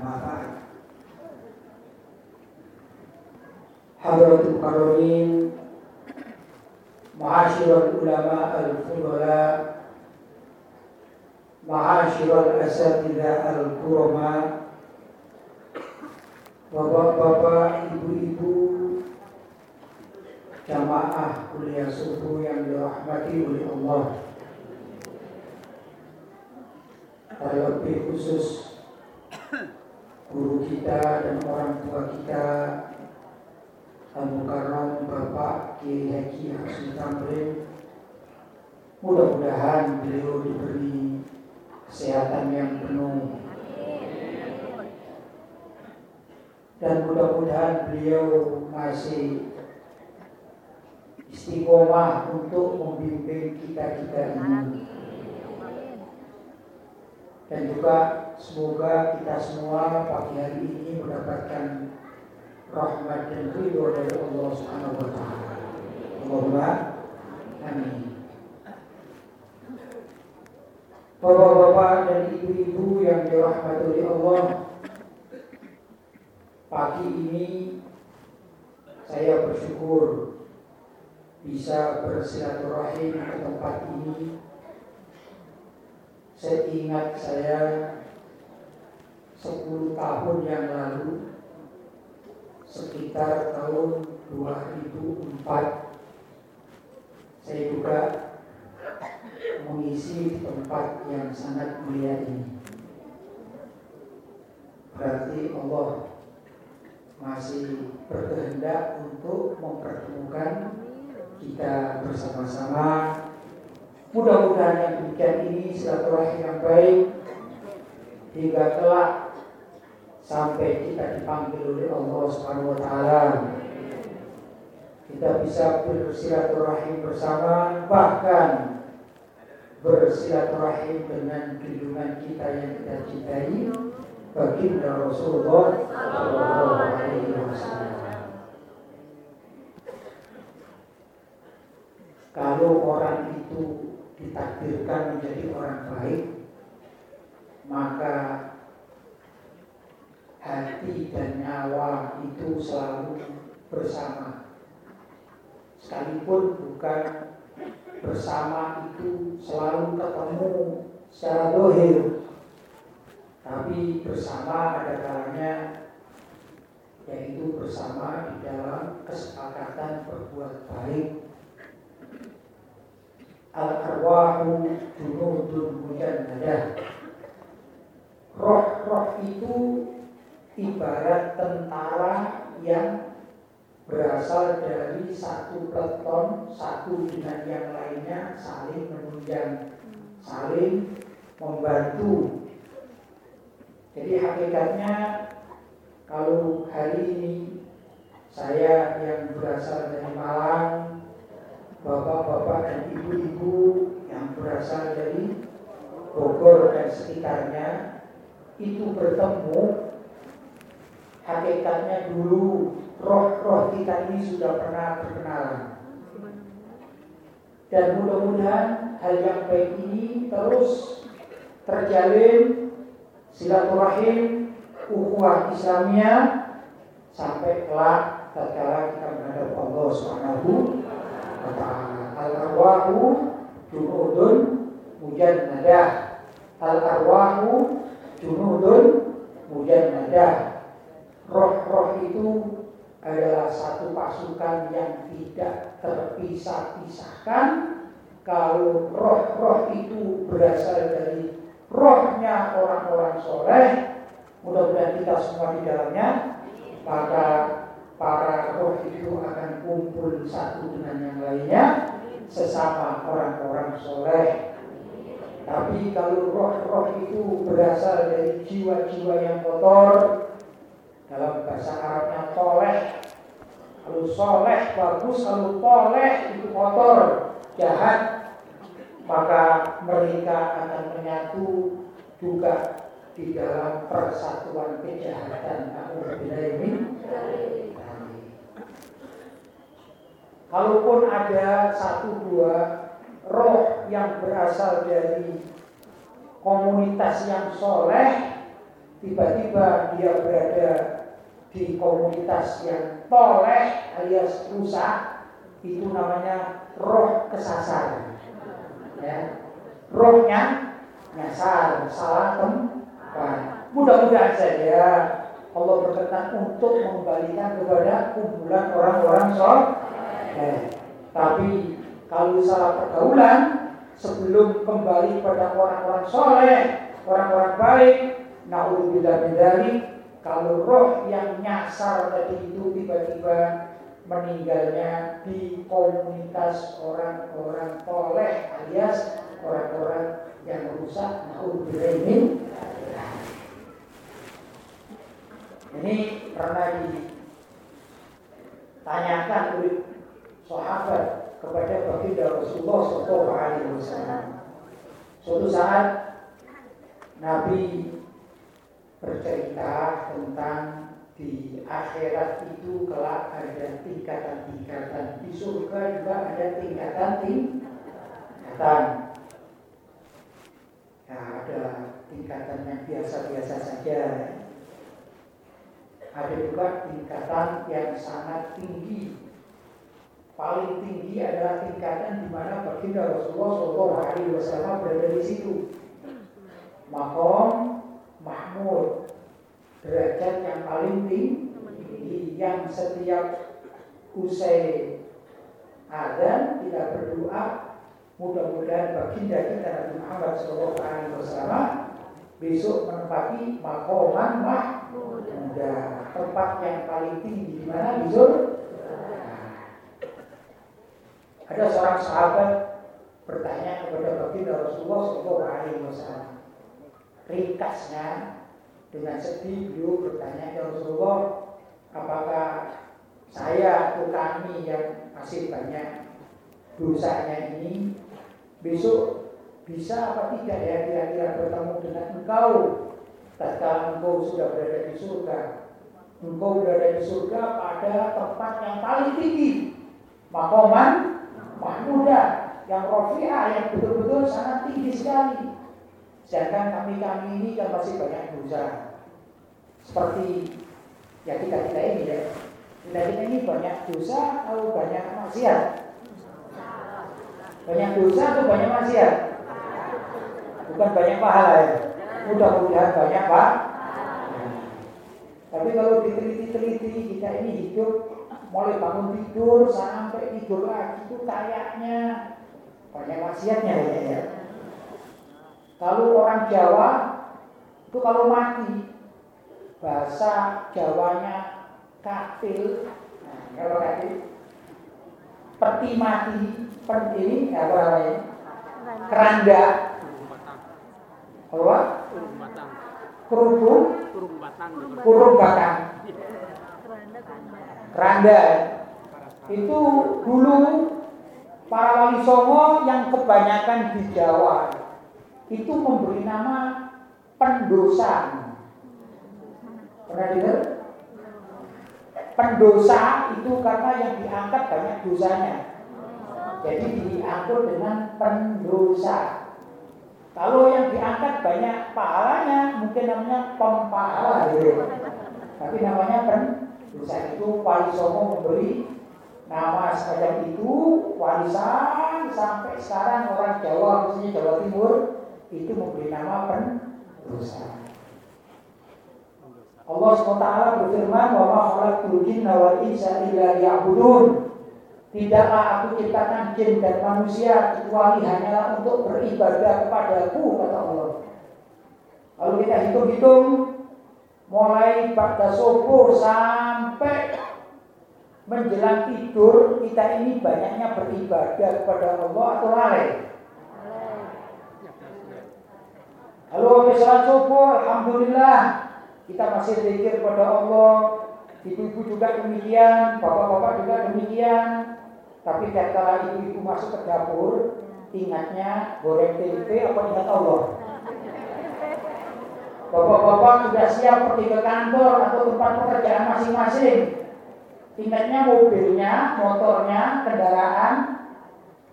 ba'd Hadratul Karomin Ma'asyiral ulama al-fudala Ma'asyiral asatidah al-kurama Bapak-bapak, ibu-ibu Jamaah kuliah subuh yang dirahmati oleh Allah. Terlebih khusus Guru kita dan orang tua kita Al-Mukarram Bapak Kiai Haji Hasan Tamrin Mudah-mudahan beliau diberi kesehatan yang penuh. Dan mudah-mudahan beliau masih istiqomah untuk membimbing kita-kita ini. Dan juga semoga kita semua pagi hari ini mendapatkan rahmat dan ridho dari Allah Subhanahu wa taala. Amin. Bapak-bapak dan ibu-ibu yang dirahmati oleh Allah Pagi ini saya bersyukur bisa bersilaturahim ke tempat ini Saya ingat saya 10 tahun yang lalu Sekitar tahun 2004 Saya juga mengisi tempat yang sangat mulia ini. Berarti Allah masih berkehendak untuk mempertemukan kita bersama-sama. Mudah-mudahan yang demikian ini silaturahim yang baik hingga kelak sampai kita dipanggil oleh Allah Subhanahu wa taala. Kita bisa bersilaturahim bersama bahkan bersilaturahim dengan junjungan kita yang kita cintai baginda Rasulullah Sallallahu Alaihi Wasallam. Kalau orang itu ditakdirkan menjadi orang baik, maka hati dan nyawa itu selalu bersama. Sekalipun bukan bersama itu selalu ketemu secara dohir tapi bersama ada kalanya yaitu bersama di dalam kesepakatan berbuat baik al arwahu junudun mujannadah roh-roh itu ibarat tentara yang berasal dari satu peleton satu dengan yang lainnya saling menunjang, saling membantu. Jadi hakikatnya kalau hari ini saya yang berasal dari Malang, bapak-bapak dan ibu-ibu yang berasal dari Bogor dan sekitarnya itu bertemu hakikatnya dulu roh-roh kita ini sudah pernah berkenalan. Dan mudah-mudahan hal yang baik ini terus terjalin silaturahim ukhuwah Islamiyah sampai kelak tatkala kita menghadap Allah Subhanahu wa taala. Al arwahu junudun mujannadah. Al arwahu junudun mujannadah. Roh-roh itu adalah satu pasukan yang tidak terpisah-pisahkan. Kalau roh-roh itu berasal dari rohnya orang-orang soleh mudah-mudahan kita semua di dalamnya maka para roh itu akan kumpul satu dengan yang lainnya sesama orang-orang soleh. Tapi kalau roh-roh itu berasal dari jiwa-jiwa yang kotor, dalam bahasa Arabnya toleh. Kalau soleh bagus, kalau toleh itu kotor, jahat, maka mereka akan menyatu juga di dalam persatuan kejahatan. ini. Kalaupun ada satu dua roh yang berasal dari komunitas yang soleh, tiba-tiba dia berada di komunitas yang toleh alias rusak, itu namanya roh kesasar. Ya. Rohnya nyasar, salah tempat. Mudah-mudahan saja Allah berkenan untuk mengembalikan kepada kumpulan orang-orang soleh eh, tapi kalau salah pergaulan sebelum kembali pada orang-orang soleh, orang-orang baik, naudzubillah dari kalau roh yang nyasar tadi itu tiba-tiba meninggalnya di komunitas orang-orang soleh alias orang-orang yang rusak naudzubillah ini pernah ditanyakan oleh sahabat kepada baginda Rasulullah Shallallahu Alaihi Wasallam. Suatu saat Nabi bercerita tentang di akhirat itu kelak ada tingkatan-tingkatan. Di surga juga ada tingkatan-tingkatan. Ya ada tingkatan yang biasa-biasa saja. Ada juga tingkatan yang sangat tinggi. Paling tinggi adalah tingkatan di mana baginda Rasulullah Shallallahu Alaihi Wasallam berada di situ. Makom Mahmud derajat yang paling tinggi yang setiap usai adzan kita berdoa mudah-mudahan baginda kita Nabi Muhammad Shallallahu Alaihi Wasallam besok menempati makoman mahmud tempat yang paling tinggi di mana besok ada seorang sahabat bertanya kepada baginda Rasulullah Shallallahu Alaihi Wasallam. Ringkasnya dengan sedih beliau bertanya ke Rasulullah, apakah saya atau kami yang masih banyak dosanya ini? Besok bisa apa tidak ya kira-kira bertemu dengan engkau? Tatkala engkau sudah berada di surga. Engkau berada di surga pada tempat yang paling tinggi makoman mahmuda yang rofiah yang betul-betul sangat tinggi sekali. Sedangkan kami-kami ini kan masih banyak dosa. Seperti ya kita kita ini ya. Kita kita ini banyak dosa atau banyak maksiat? Banyak dosa atau banyak maksiat? Bukan banyak pahala ya. Mudah-mudahan banyak pak. Tapi kalau diteliti-teliti kita ini hidup mulai bangun tidur sampai tidur lagi itu kayaknya banyak wasiatnya ya. Kalau orang Jawa itu kalau mati bahasa Jawanya kafil, nah, kalau kafil peti mati, peti apa namanya? Keranda. Apa? Kerubung. Kurung batang randa itu dulu para wali songo yang kebanyakan di Jawa itu memberi nama pendosa. Pernah dengar? Pendosa itu karena yang diangkat banyak dosanya. Jadi diangkut dengan pendosa. Kalau yang diangkat banyak pahalanya, mungkin namanya pempahala. Tapi namanya pen Dosa itu Wali Songo memberi nama semacam itu warisan sampai sekarang orang Jawa khususnya Jawa Timur itu memberi nama pendosa. Allah SWT berfirman wa ma khalaqtul jinna wal insa illa liya'budun. Tidaklah aku ciptakan jin dan manusia kecuali hanyalah untuk beribadah kepadaku kata Allah. Kalau kita hitung-hitung mulai pada subuh sampai menjelang tidur kita ini banyaknya beribadah kepada Allah atau lalai Lalu habis sholat subuh, alhamdulillah kita masih zikir kepada Allah. Ibu-ibu juga demikian, bapak-bapak juga demikian. Tapi ketika ibu-ibu masuk ke dapur, ingatnya goreng tempe apa ingat Allah? Bapak-bapak sudah siap pergi ke kantor atau tempat pekerjaan masing-masing. Ingatnya mobilnya, motornya, kendaraan,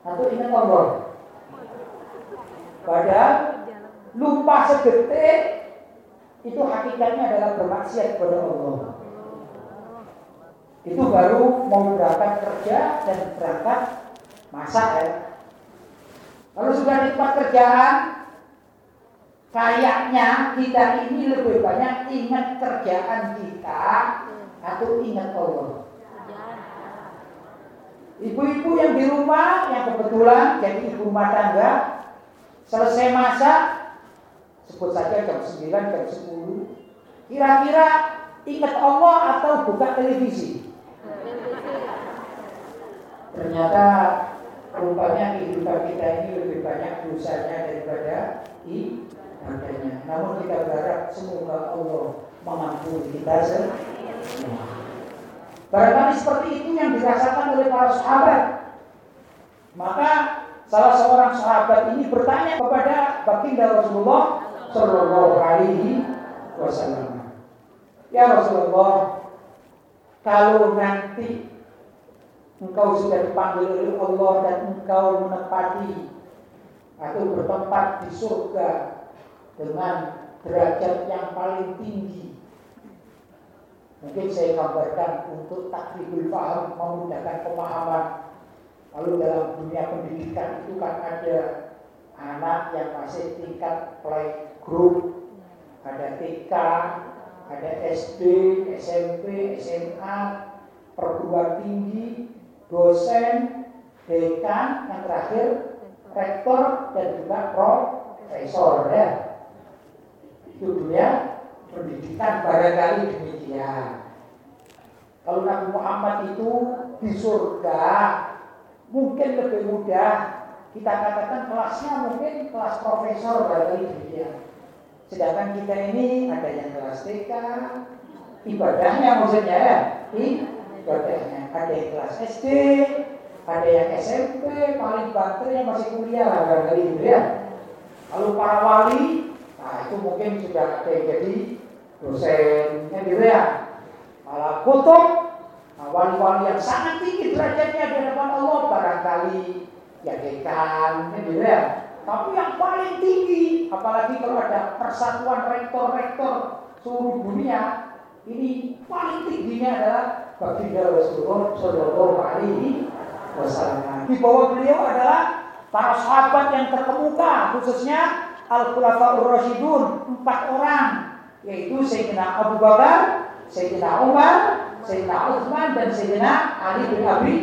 atau ingat Allah. Lupa sedetik itu hakikatnya adalah bermaksiat kepada Allah. Itu baru mau berangkat kerja dan berangkat masak ya. Kalau sudah di tempat kerjaan, kayaknya kita ini lebih banyak ingat kerjaan kita atau ingat Allah. Ibu-ibu yang di rumah yang kebetulan jadi ibu rumah tangga selesai masak sebut saja jam 9 jam 10 kira-kira ingat Allah atau buka televisi? Ternyata rupanya kehidupan kita ini lebih banyak dosanya daripada ibadahnya namun kita berharap semoga Allah mengampuni kita semua. Barangkali seperti itu yang dirasakan oleh para sahabat. Maka salah seorang sahabat ini bertanya kepada baginda Rasulullah Shallallahu Alaihi Wasallam. Ya Rasulullah, kalau nanti engkau sudah dipanggil oleh Allah dan engkau menepati atau bertempat di surga dengan derajat yang paling tinggi Mungkin saya gambarkan untuk takribul paham, memudahkan pemahaman. Lalu dalam dunia pendidikan itu kan ada anak yang masih tingkat play group, ada TK, ada SD, SMP, SMA, perguruan tinggi, dosen, dekan, yang terakhir rektor dan juga profesor ya. Itu dunia pendidikan barangkali demikian. Kalau Nabi Muhammad itu di surga mungkin lebih mudah kita katakan kelasnya mungkin kelas profesor barangkali demikian. Sedangkan kita ini ada yang kelas TK, ibadahnya maksudnya ya, ibadahnya. Ada yang kelas SD, ada yang SMP, paling banter yang masih kuliah barangkali gitu ya. Lalu para wali, nah itu mungkin sudah ada yang jadi dosennya gitu ya malah kutub nah, wali-wali yang sangat tinggi derajatnya di hadapan Allah barangkali ya dekan gitu ya tapi yang paling tinggi apalagi kalau ada persatuan rektor-rektor seluruh dunia ini paling tingginya adalah baginda Rasulullah Shallallahu Alaihi Wasallam. Di bawah beliau adalah para sahabat yang terkemuka, khususnya Al Khulafaur Rasyidun, empat orang yaitu Sayyidina Abu Bakar, Sayyidina Umar, Sayyidina Utsman dan Sayyidina Ali bin Abi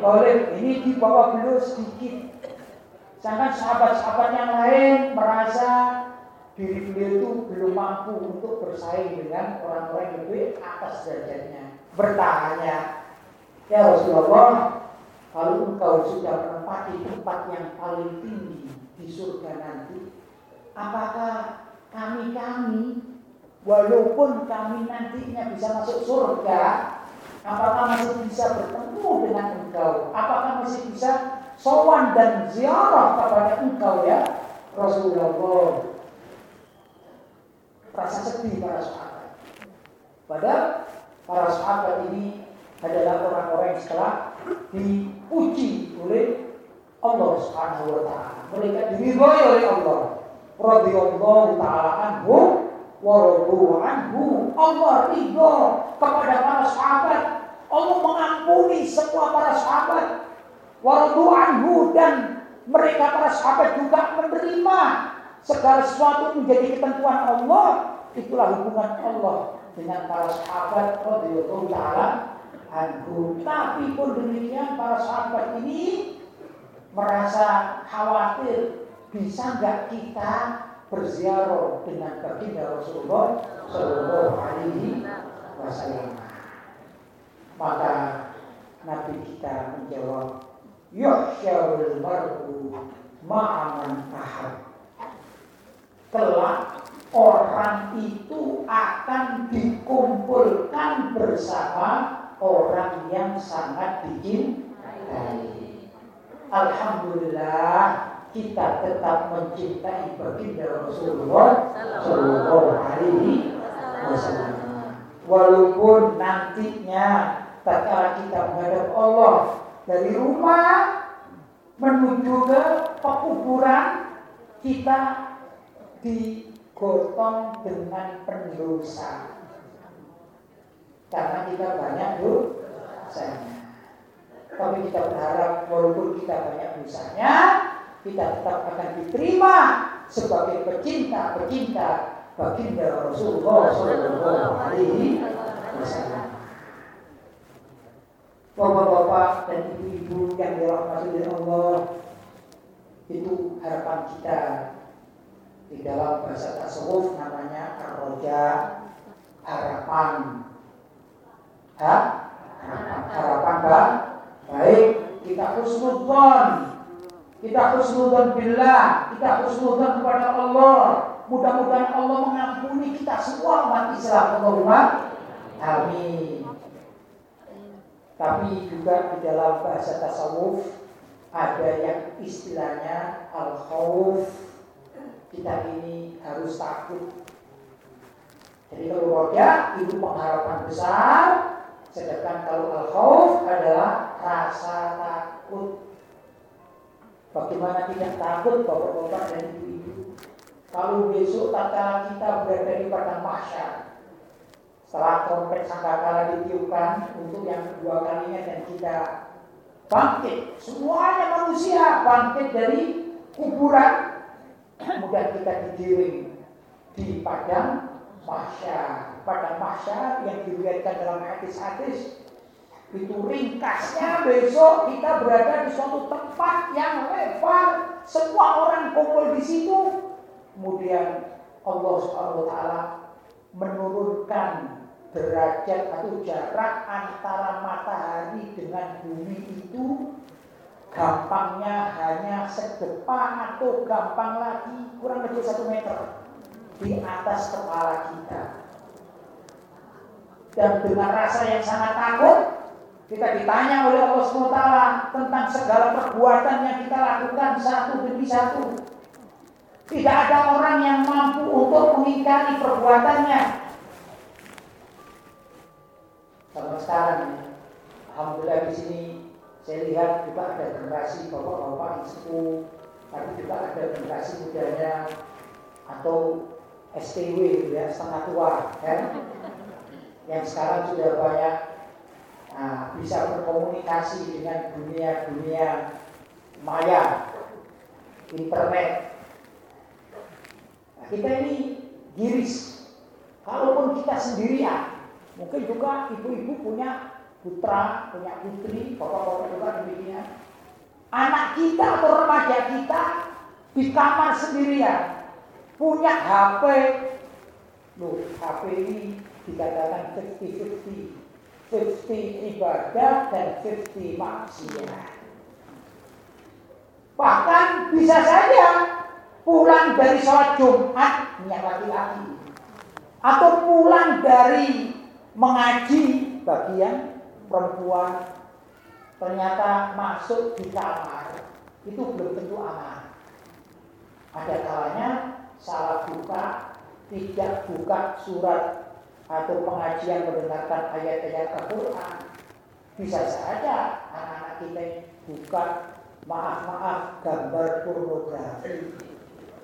Thalib. Ini di bawah beliau sedikit. Sedangkan sahabat-sahabat yang lain merasa diri beliau itu belum mampu untuk bersaing dengan orang-orang yang lebih atas derajatnya. Bertanya, ya Rasulullah, kalau engkau sudah menempati tempat yang paling tinggi di surga nanti, apakah kami-kami Walaupun kami nantinya bisa masuk surga, apakah masih bisa bertemu dengan engkau? Apakah masih bisa sowan dan ziarah kepada engkau ya Rasulullah? Rasa sedih para sahabat. Padahal para sahabat ini adalah orang-orang yang setelah dipuji oleh Allah Subhanahu wa taala. Mereka diridhoi oleh Allah. Radhiyallahu taala anhum waradu anhu Allah ridho kepada para sahabat Allah mengampuni semua para sahabat waradu anhu dan mereka para sahabat juga menerima segala sesuatu menjadi ketentuan Allah itulah hubungan Allah dengan para sahabat radhiyallahu taala anhu tapi pun demikian para sahabat ini merasa khawatir bisa nggak kita berziarah dengan baginda Rasulullah Shallallahu Alaihi Wasallam. Maka Nabi kita menjawab, Yuhsyarul mar'u ma'aman ahad. kelak orang itu akan dikumpulkan bersama orang yang sangat dicintai. Alhamdulillah kita tetap mencintai baginda Rasulullah Shallallahu Alaihi Wasallam. Walaupun nantinya tatkala kita menghadap Allah dari rumah menuju ke pekuburan kita digotong dengan pendosa karena kita banyak dosanya. Tapi kita berharap walaupun kita banyak dosanya, kita tetap akan diterima sebagai pecinta-pecinta baginda Rasulullah Shallallahu Alaihi Wasallam. Bapak-bapak dan ibu-ibu yang dirahmati oleh Allah, itu harapan kita di dalam bahasa tasawuf namanya arroja harapan. Ha? harapan. Harapan baik kita husnudzon kita husnudzon billah kita husnudzon kepada Allah. Mudah-mudahan Allah mengampuni kita semua umat Islam Allahumma amin tapi juga di dalam bahasa tasawuf ada yang istilahnya al-khawf. Kita ini harus takut. Jadi kalau roja itu pengharapan besar. Sedangkan kalau al-khawf adalah rasa takut. Bagaimana tidak takut bapak-bapak dan ibu-ibu? Kalau besok tatkala kita berada di padang mahsyar setelah trompet sangkakala ditiupkan untuk yang kedua kalinya dan kita bangkit. Semuanya manusia bangkit dari kuburan. Kemudian kita digiring di padang mahsyar. Padang mahsyar yang diriwayatkan dalam hadis-hadis. Itu ringkasnya besok kita berada di suatu tempat yang lebar. Semua orang kumpul di situ. Kemudian Allah Subhanahu wa taala menurunkan derajat atau jarak antara matahari dengan bumi itu gampangnya hanya sedepan atau gampang lagi kurang lebih satu meter di atas kepala kita. Dan dengan rasa yang sangat takut kita ditanya oleh Allah SWT tentang segala perbuatan yang kita lakukan satu demi satu. Tidak ada orang yang mampu untuk mengingkari perbuatannya sampai sekarang. Alhamdulillah di sini saya lihat juga ada generasi bapak-bapak yang sepuh, tapi juga ada generasi mudanya atau STW ya setengah tua kan, yang sekarang sudah banyak nah, bisa berkomunikasi dengan dunia-dunia maya, internet. Nah, kita ini giris, kalaupun kita sendirian, Mungkin juga ibu-ibu punya putra, punya putri, bapak-bapak juga demikian. Anak kita atau remaja kita di kamar sendirian punya HP. Loh, HP ini dikatakan 50-50. 50 ibadah dan 50 maksiat. Bahkan bisa saja pulang dari sholat Jumat minyak laki-laki atau pulang dari mengaji bagian perempuan ternyata masuk di kamar itu belum tentu aman. Ada kalanya salah buka, tidak buka surat atau pengajian mendengarkan ayat-ayat Al-Quran. Bisa saja anak-anak kita buka maaf-maaf gambar pornografi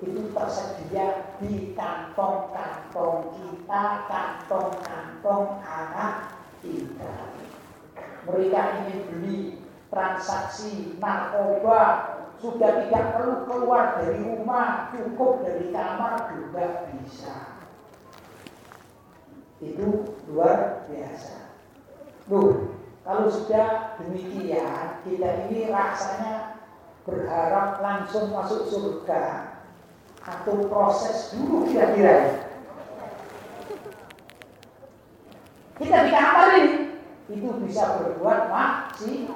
itu tersedia di kantong-kantong kita, kantong-kantong anak kita. Mereka ingin beli transaksi narkoba sudah tidak perlu keluar dari rumah, cukup dari kamar juga bisa. Itu luar biasa. Loh, kalau sudah demikian, kita ini rasanya berharap langsung masuk surga atau proses dulu kira-kira. Kita di kamar ini itu bisa berbuat maksi.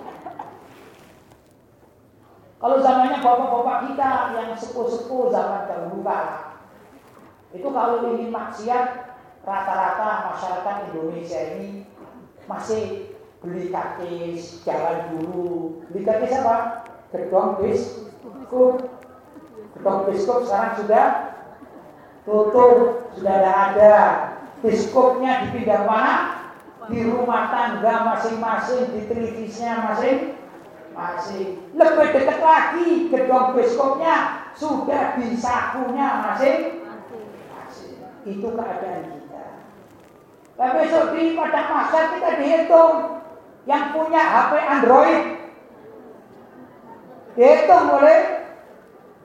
Kalau zamannya bapak-bapak kita yang sepuh-sepuh zaman dahulu kala, Itu kalau ingin maksiat rata-rata masyarakat Indonesia ini masih beli kakis, jalan dulu. Beli kakis apa? Gedong biskut. Gedong biskut sekarang sudah tutup, sudah tidak ada. Biskupnya dipindah mana? Di rumah tangga masing-masing, di televisinya masing-masing. Lebih dekat lagi gedong biskupnya sudah di sakunya masing-masing. Itu keadaan kita. Tapi besok di pada masa kita dihitung yang punya HP Android dihitung oleh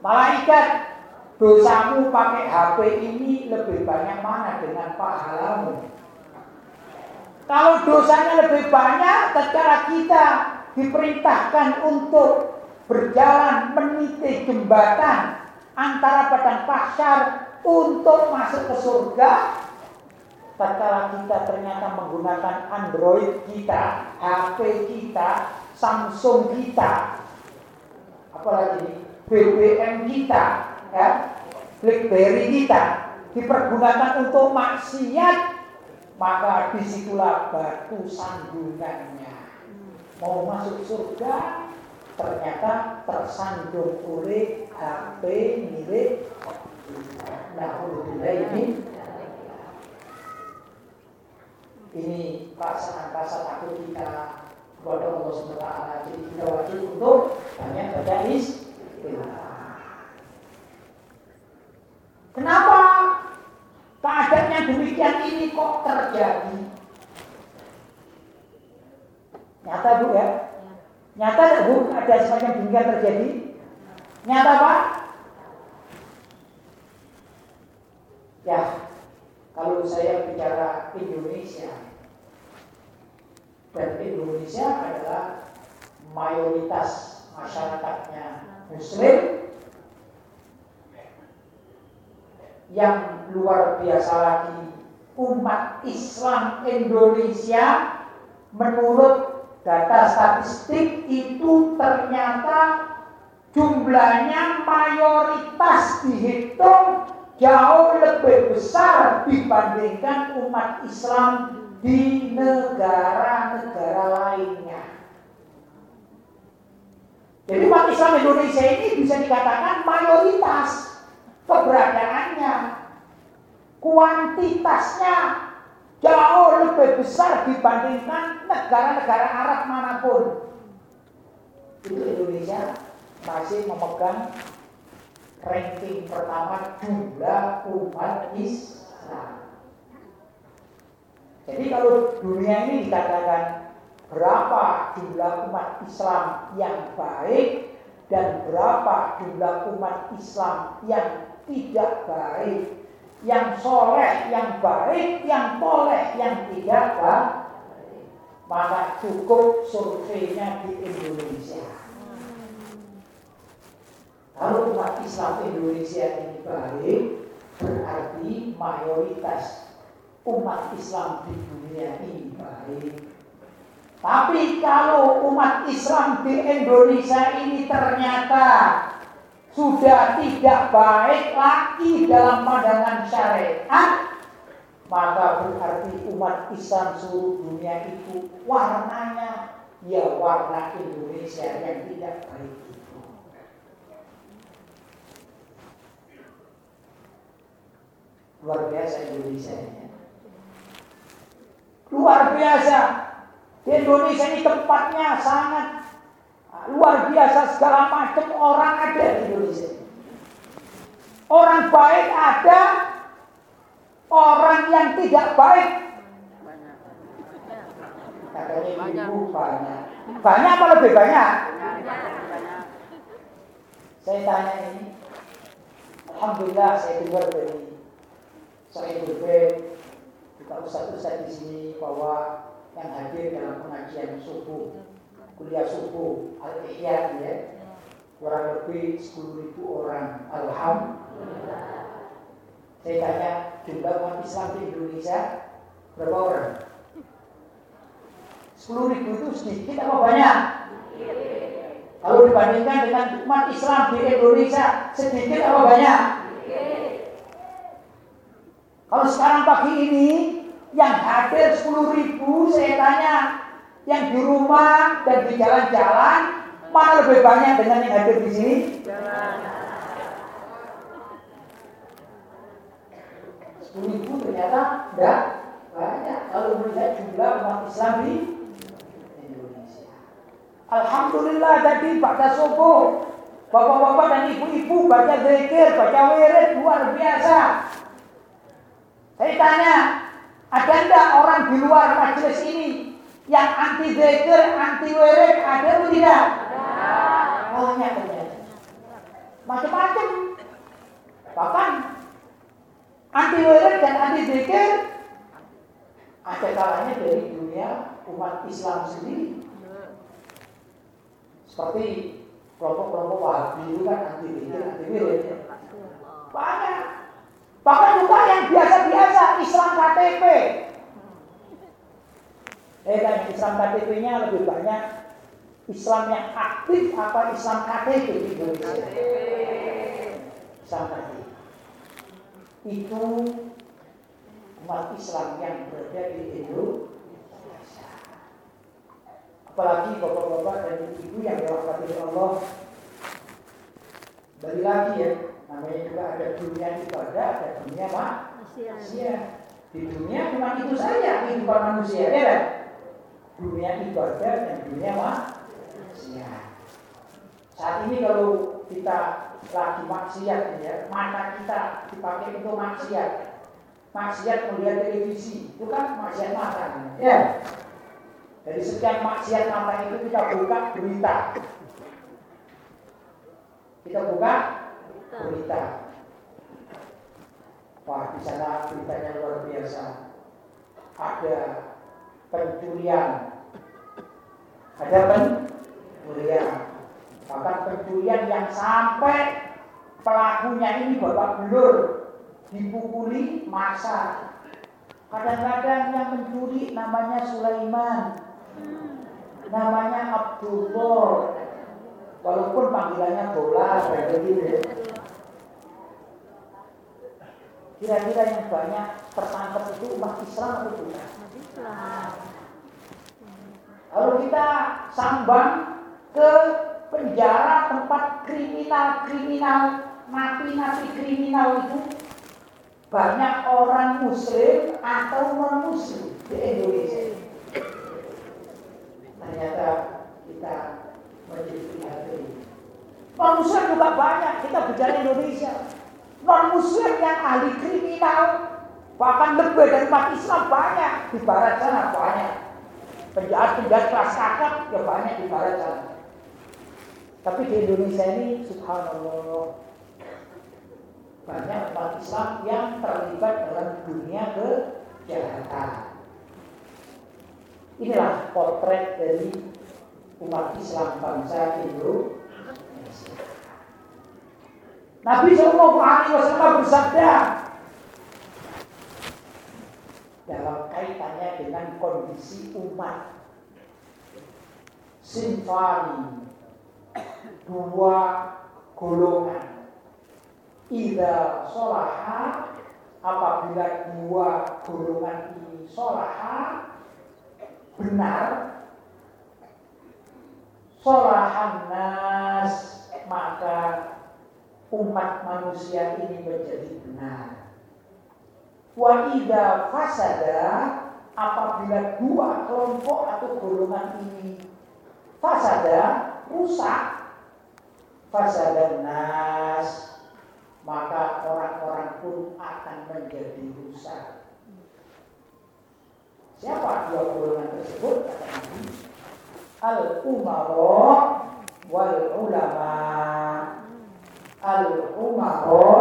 malaikat dosamu pakai HP ini lebih banyak mana dengan pahalamu? Kalau dosanya lebih banyak tatkala kita diperintahkan untuk berjalan meniti jembatan antara padang pasar untuk masuk ke surga. Tatkala kita ternyata menggunakan Android kita, HP kita, Samsung kita, apalagi BBM kita, ya, BlackBerry kita dipergunakan untuk maksiat, maka di situlah batu sandungannya. Mau masuk surga, ternyata tersandung oleh HP milik Nah, ini. Ini perasaan-perasaan takut kita kepada Allah SWT jadi kita wajib untuk banyak baca istighfar kenapa keadaannya demikian ini kok terjadi? Nyata bu ya? Nyata bu? Ada semacam demikian terjadi? Nyata pak ya kalau saya bicara Indonesia dan Indonesia adalah mayoritas masyarakatnya Muslim yang luar biasa lagi umat Islam Indonesia menurut data statistik itu ternyata jumlahnya mayoritas dihitung jauh lebih besar dibandingkan umat Islam di negara-negara lainnya. Jadi umat Islam Indonesia ini bisa dikatakan mayoritas keberadaannya, kuantitasnya jauh lebih besar dibandingkan negara-negara Arab mana pun. Itu Indonesia masih memegang ranking pertama jumlah umat Islam. Jadi kalau dunia ini dikatakan berapa jumlah umat Islam yang baik dan berapa jumlah umat Islam yang tidak baik, yang soleh, yang baik, yang boleh, yang tidak baik, maka cukup surveinya di Indonesia. Kalau umat Islam Indonesia ini baik, berarti mayoritas umat Islam di dunia ini baik. Tapi kalau umat Islam di Indonesia ini ternyata sudah tidak baik lagi dalam pandangan syariat, maka berarti umat Islam seluruh dunia itu warnanya ya warna Indonesia yang tidak baik. Luar biasa Indonesia. Luar biasa. Di Indonesia ini tempatnya sangat ah, luar biasa segala macam orang ada di Indonesia. Orang baik ada, orang yang tidak baik Katanya ibu banyak. Banyak apa lebih banyak? Saya tanya ini. Alhamdulillah saya dengar dari saya berbeda juga ustaz-ustaz di sini bahwa yang hadir dalam pengajian subuh kuliah subuh al-ihya ya. Kurang lebih 10 ribu orang. Alhamdulillah. Saya tanya jumlah umat Islam di Indonesia berapa orang? 10 ribu itu sedikit apa banyak? Kalau dibandingkan dengan umat Islam di Indonesia sedikit apa banyak? Kalau sekarang pagi ini yang hadir 10 ribu saya tanya yang di rumah dan di jalan-jalan mana lebih banyak dengan yang hadir di sini? Sepuluh ribu ternyata tidak banyak kalau melihat jumlah umat Islam di Indonesia. Alhamdulillah tadi baca subuh Bapak-bapak dan ibu-ibu baca zikir, baca wirid luar biasa. Saya tanya, ada enggak orang di luar majelis ini yang anti zikir, anti wirid, ada atau tidak? Banyak ternyata. Macam-macam. Bahkan anti wirid dan anti zikir ada kalanya dari dunia umat Islam sendiri. Seperti kelompok-kelompok wahabi itu kan anti zikir, anti wirid. Banyak. Bahkan juga yang biasa-biasa Islam KTP. Eh kan Islam KTP-nya lebih banyak Islam yang aktif apa Islam KTP di Indonesia? Islam KTP. Itu umat Islam yang berada di Indonesia. Apalagi bapak-bapak dan ibu yang dirahmati Allah. Balik lagi ya, namanya juga ada dunia ibadah, ada dunia manusia. Di dunia cuma itu saja kehidupan manusia, ya kan? Dunia ibadah dan dunia manusia. Saat ini kalau kita lagi maksiat ya, mata kita dipakai untuk maksiat. Maksiat melihat televisi, itu kan maksiat mata. Ya. Dari sekian maksiat mata itu kita buka berita. Kita buka berita. Wah, di sana beritanya luar biasa. Ada pencurian. Ada pencurian. Bahkan pencurian yang sampai pelakunya ini babak belur dipukuli masa. Kadang-kadang yang mencuri namanya Sulaiman, namanya Abdullah, walaupun panggilannya bola kayak begitu. Kira-kira yang banyak tertangkap itu umat Islam atau bukan? Kalau kita sambang ke penjara tempat kriminal-kriminal, napi-napi kriminal itu banyak orang muslim atau non muslim di Indonesia. Ternyata kita menjadi. Non muslim juga banyak, kita bicara Indonesia. Non muslim yang ahli kriminal, bahkan lebih dari umat Islam banyak di barat sana banyak. Penjahat-penjahat kelas kakap ya banyak di barat sana. Tapi di Indonesia ini subhanallah banyak umat Islam yang terlibat dalam dunia kejahatan. Inilah potret dari umat Islam bangsa Indonesia. Nabi Shallallahu Alaihi Wasallam bersabda? Dalam kaitannya dengan kondisi umat. Sinfani. Dua golongan. Ida solaha apabila dua golongan ini solaha benar. Solahan nas maka umat manusia ini menjadi benar. Wa fasada apabila dua kelompok atau golongan ini fasada rusak fasada nas maka orang-orang pun akan menjadi rusak. Siapa dua golongan tersebut? Kata Nabi, al umaro wal ulama. Al umaro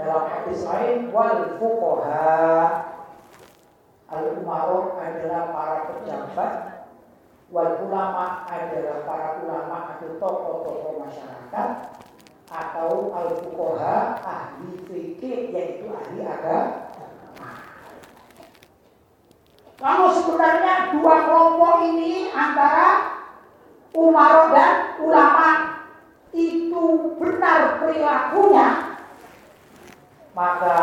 dalam hadis lain wal fuqaha. Al umaro adalah para pejabat, wal ulama adalah para ulama atau tokoh-tokoh masyarakat atau al fuqaha ahli fikih yaitu ahli agama. Kalau sebenarnya dua kelompok ini antara umar dan ulama itu benar perilakunya, maka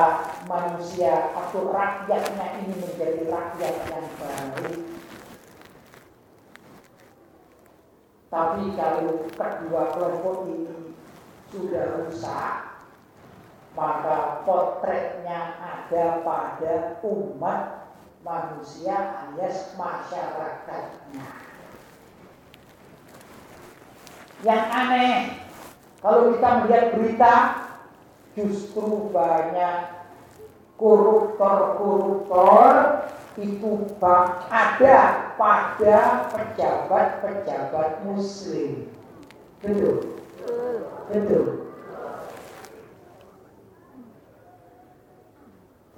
manusia atau rakyatnya ini menjadi rakyat yang baik. Tapi kalau kedua kelompok ini sudah rusak, maka potretnya ada pada umat manusia alias masyarakatnya. Yang aneh, kalau kita melihat berita, justru banyak koruptor-koruptor itu ada pada pejabat-pejabat muslim. Betul? Betul.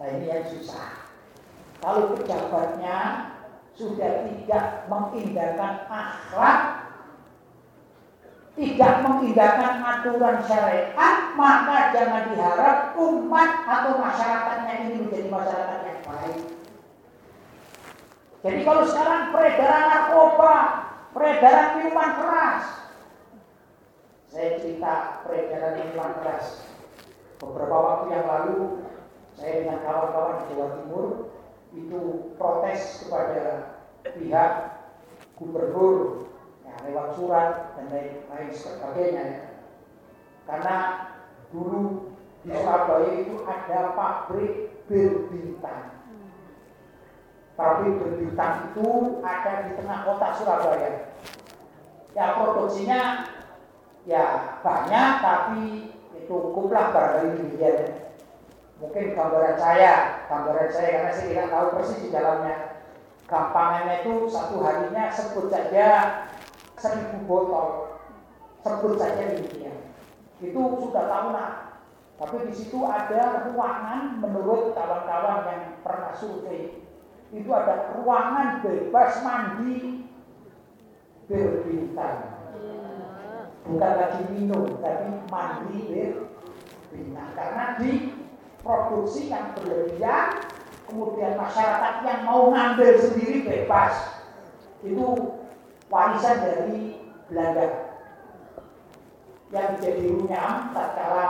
Nah ini yang susah. Kalau pejabatnya sudah tidak mengindahkan akhlak, tidak mengindahkan aturan syariat, maka jangan diharap umat atau masyarakatnya ini menjadi masyarakat yang baik. Jadi kalau sekarang peredaran narkoba, peredaran minuman keras, saya cerita peredaran minuman keras. Beberapa waktu yang lalu, saya dengan kawan-kawan di Jawa Timur itu protes kepada pihak gubernur lewat surat dan lain, lain sebagainya. Karena dulu di Surabaya itu ada pabrik bir bintang Pabrik berbintang itu ada di tengah kota Surabaya. Ya produksinya ya banyak tapi itu cukuplah barangkali demikian. Mungkin gambaran saya, gambaran saya karena saya tidak tahu persis di dalamnya. Gampangannya itu satu harinya sebut saja seribu botol, sebut saja demikian. Itu sudah tahunan. Tapi di situ ada ruangan menurut kawan-kawan yang pernah survei itu ada ruangan bebas mandi berbintang. Bukan lagi minum, tapi mandi berbintang. Karena di produksi yang berlebihan, kemudian masyarakat yang mau ngambil sendiri bebas. Itu warisan dari Belanda. Yang jadi runyam tatkala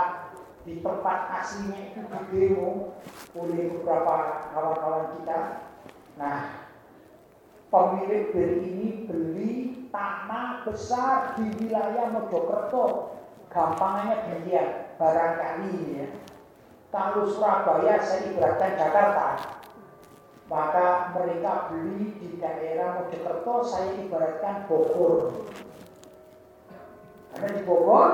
di tempat aslinya itu demo oleh beberapa kawan-kawan kita Nah, pemilik bir ini beli tanah besar di wilayah Mojokerto. Gampangnya dia barangkali ya. Kalau Surabaya saya ibaratkan Jakarta, maka mereka beli di daerah Mojokerto saya ibaratkan Bogor. Karena di Bogor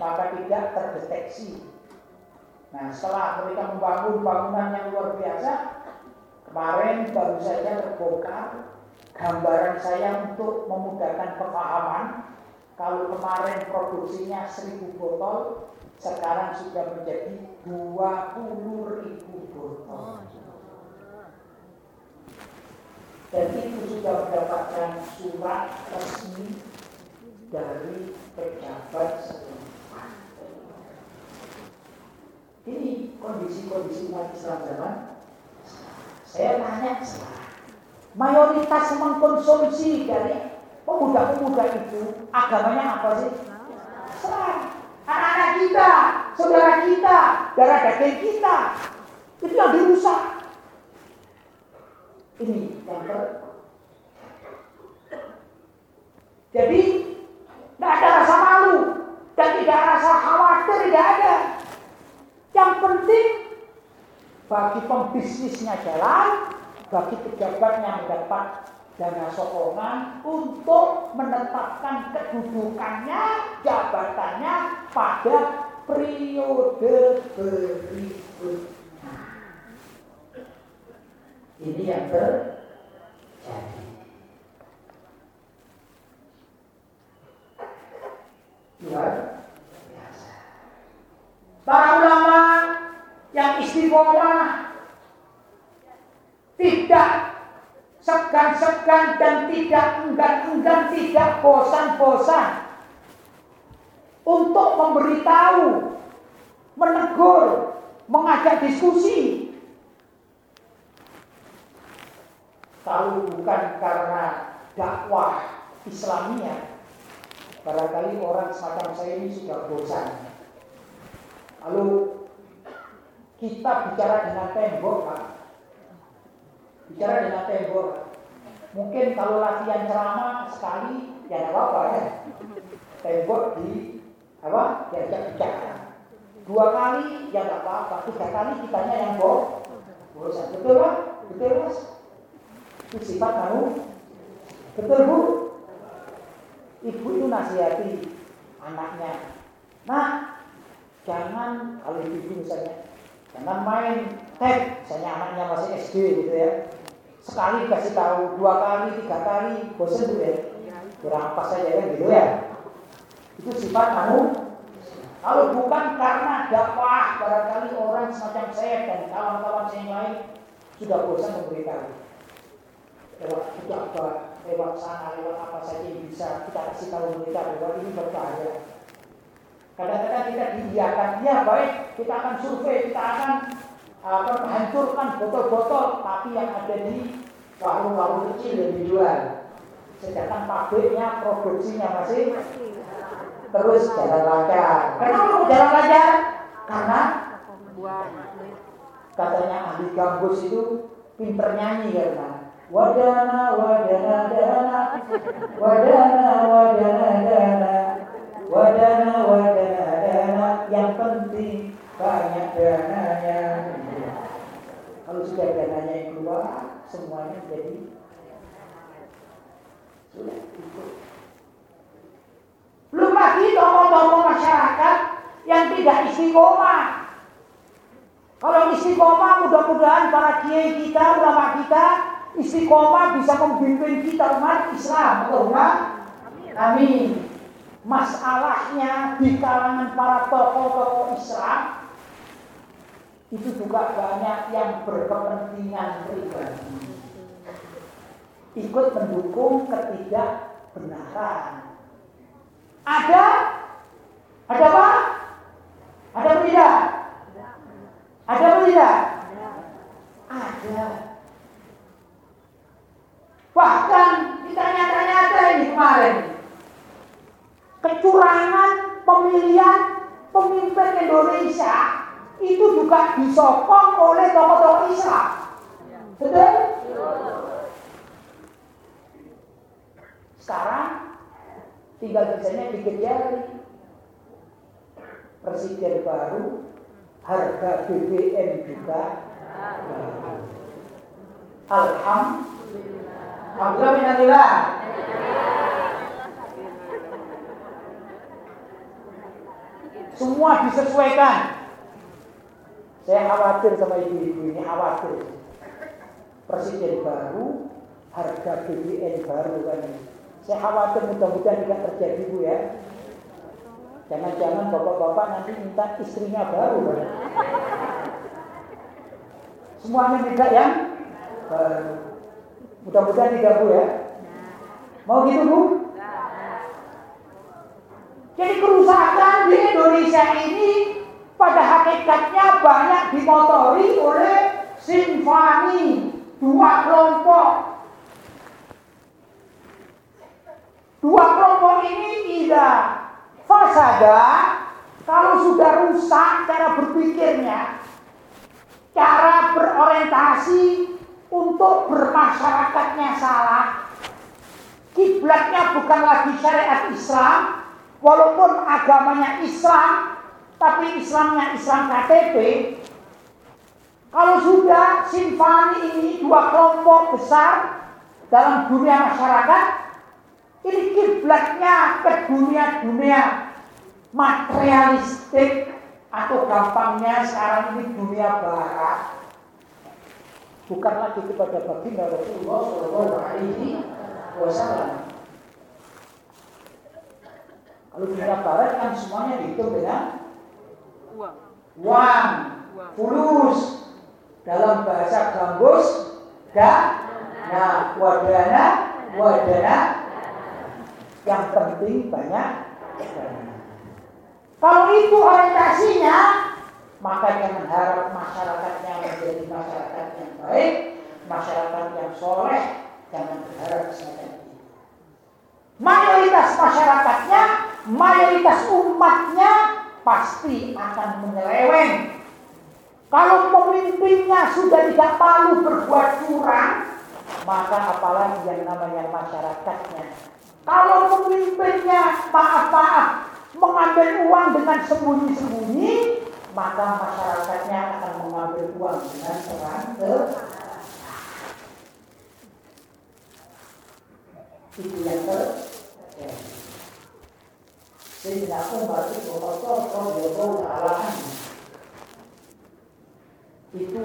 maka tidak terdeteksi. Nah setelah mereka membangun bangunan yang luar biasa, Kemarin baru saja terbongkar gambaran saya untuk memudahkan pemahaman. Kalau kemarin produksinya 1000 botol, sekarang sudah menjadi 20 ribu botol. Dan itu sudah mendapatkan surat resmi dari pejabat setempat. Ini kondisi-kondisi umat Islam zaman saya tanya, mayoritas mengkonsumsi dari pemuda-pemuda itu agamanya apa sih? Islam. Anak-anak kita, saudara kita, darah daging kita, itu yang dirusak. Ini ter... Jadi tidak ada rasa malu dan tidak ada rasa khawatir, tidak ada. Yang penting bagi pembisnisnya jalan, bagi pejabatnya mendapat dana sokongan untuk menetapkan kedudukannya, jabatannya pada periode berikutnya. Ini yang terjadi. Luar biasa. Para ulama yang istiqomah tidak segan-segan dan tidak enggan-enggan, tidak bosan-bosan untuk memberitahu, menegur, mengajak diskusi. Kalau bukan karena dakwah Islamnya, barangkali orang semacam saya ini sudah bosan. Lalu kita bicara dengan tembok, Pak. Bicara dengan tembok. Mungkin kalau latihan ceramah sekali, ya tidak apa-apa ya. Tembok di apa? Diajak bicara. Dua kali, ya tidak apa-apa. Tiga kali kitanya yang. Bosan. Betul, Pak? Betul, Mas? Itu sifat kamu. Betul, Bu? Ibu itu nasihati anaknya. Nah, jangan kalau ibu misalnya, jangan main tag, misalnya anaknya masih SD gitu ya sekali kasih tahu dua kali tiga kali bosan tuh ya kurang saja kan gitu ya itu sifat kamu kalau bukan karena dakwah barangkali orang semacam saya dan kawan-kawan saya yang lain sudah bosan memberitahu lewat apa lewat sana lewat apa saja yang bisa kita kasih tahu mereka bahwa ini berbahaya. Kadang-kadang kita diiakan ya baik kita akan survei kita akan apa menghancurkan botol-botol tapi yang ada di warung-warung kecil yang dijual. Sedangkan pabriknya produksinya masih terus jalan lancar. Kenapa jalan lancar? Karena katanya ahli gambus itu pinter nyanyi karena wadana wadana dana wadana wadana dana wadana wadana dana yang penting banyak dananya kalau sudah dananya yang keluar, semuanya jadi. Belum lagi tokoh-tokoh masyarakat yang tidak istiqomah. Kalau istiqomah mudah-mudahan para kiai kita, ulama kita istiqomah bisa membimbing kita umat Islam. Allahumma amin. Masalahnya di kalangan para tokoh-tokoh Islam itu juga banyak yang berkepentingan pribadi ikut mendukung ketidakbenaran. Ada? Ada apa? Ada tidak? Ada tidak? Ada. Bahkan kita nyata-nyata ini kemarin kecurangan pemilihan pemimpin Indonesia itu juga disokong oleh tokoh-tokoh Islam. Betul? Sekarang tinggal bisanya dikit jari. Presiden baru, harga BBM juga Alhamdulillah. Alhamdulillah. Semua disesuaikan saya khawatir sama ibu-ibu ini, khawatir. Presiden baru, harga BBM baru kan Saya khawatir mudah-mudahan tidak terjadi Bu ya. Jangan-jangan bapak-bapak nanti minta istrinya baru kan. Semuanya tidak yang baru. Mudah-mudahan tidak Bu ya. Mau gitu Bu? Jadi kerusakan di Indonesia ini pada hakikatnya banyak dimotori oleh simfani dua kelompok. Dua kelompok ini tidak fasada kalau sudah rusak cara berpikirnya, cara berorientasi untuk bermasyarakatnya salah. Kiblatnya bukan lagi syariat Islam, walaupun agamanya Islam, tapi Islamnya Islam KTP, kalau sudah simfani ini dua kelompok besar dalam dunia masyarakat, ini kiblatnya ke dunia-dunia materialistik atau gampangnya sekarang ini dunia barat. Bukan lagi kepada baginda Rasulullah Shallallahu Alaihi Wasallam. Kalau dunia barat kan semuanya dihitung dengan uang, uang, fulus. Dalam bahasa gambus dan nah wadana wadana. Yang penting banyak. Kalau itu orientasinya, maka jangan harap masyarakatnya menjadi masyarakat yang baik, masyarakat yang soleh, jangan berharap semacam itu. Mayoritas masyarakatnya, mayoritas umatnya pasti akan menyeleweng Kalau pemimpinnya sudah tidak malu berbuat curang, maka apalagi yang namanya masyarakatnya. Kalau pemimpinnya maaf-maaf mengambil uang dengan sembunyi-sembunyi, maka masyarakatnya akan mengambil uang dengan terang Itu yang terjadi. Sehingga Umar itu Khattab itu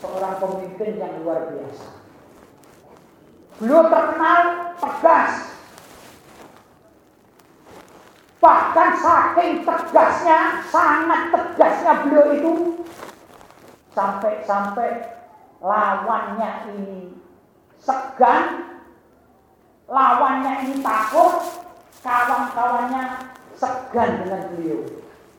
seorang pemimpin yang luar biasa. Beliau terkenal tegas. Bahkan saking tegasnya, sangat tegasnya beliau itu sampai-sampai lawannya ini segan, lawannya ini takut, kawan-kawannya segan dengan beliau.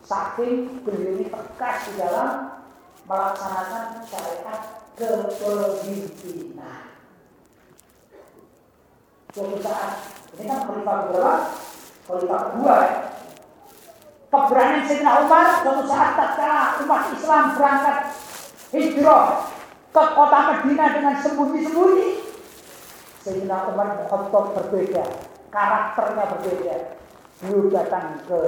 Saking beliau ini tegas di dalam melaksanakan syariat kepemimpinan. Suatu saat, ini kan khalifah berapa? Khalifah kedua ya. Keberanian Sayyidina Umar suatu saat tatkala umat Islam berangkat hijrah ke kota Madinah dengan sembunyi-sembunyi. Sayyidina Umar Khattab berbeda, karakternya berbeda beliau datang ke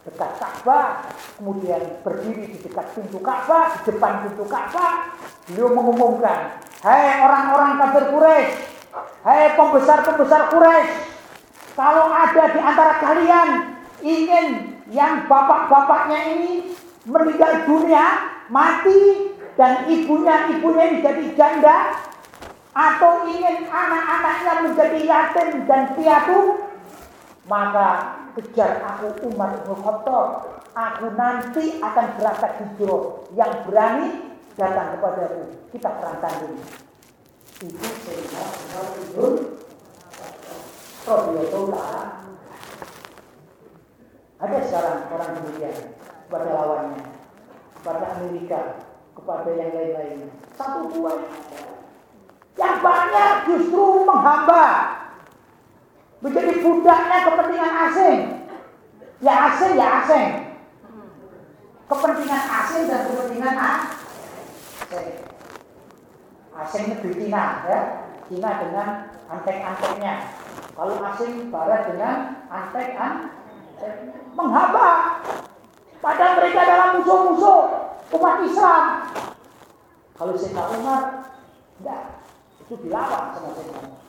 dekat Ka'bah, kemudian berdiri di dekat pintu Ka'bah, di depan pintu Ka'bah, beliau mengumumkan, "Hai orang-orang kafir Quraisy, hai pembesar-pembesar Quraisy, kalau ada di antara kalian ingin yang bapak-bapaknya ini meninggal dunia, mati dan ibunya ibunya menjadi janda atau ingin anak-anaknya menjadi yatim dan piatu, maka kejar aku Umar bin Khattab. Aku nanti akan berangkat hijrah. Yang berani datang kepadaku. Kita perangkan dulu. Itu bin Radiyallahu Ada sekarang orang demikian kepada lawannya, kepada Amerika, kepada yang lain-lainnya. Satu dua. Yang banyak justru menghamba menjadi budaknya kepentingan asing. Ya asing, ya asing. Kepentingan asing dan kepentingan asing. Asing negeri Cina, ya. Cina dengan antek-anteknya. Kalau asing barat dengan antek-antek. Menghaba. Padahal mereka adalah musuh-musuh umat Islam. Kalau Sayyidina Umar, enggak. Itu dilawan sama Sayyidina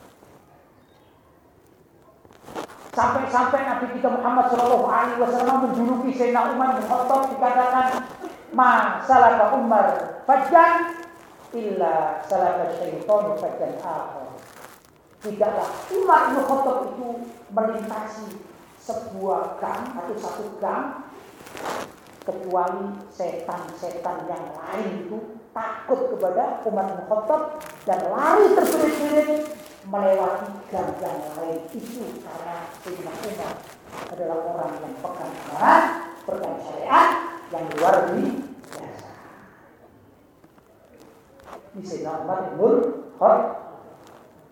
Sampai-sampai Nabi kita Muhammad Shallallahu Alaihi Wasallam menjuluki Sayyidina Umar bin Khattab dikatakan ma salaka Umar fajjan illa salaka syaitan fajjan akhir. Tidaklah Umar bin Khattab itu melintasi sebuah gang atau satu gang kecuali setan-setan yang lain itu takut kepada Umar bin Khattab dan lari terbirit-birit melewati gang-gang lain itu karena Sayyidina Umar adalah orang yang pegang amanat, pegang syariat yang luar biasa. Ini Sayyidina Umar Ibn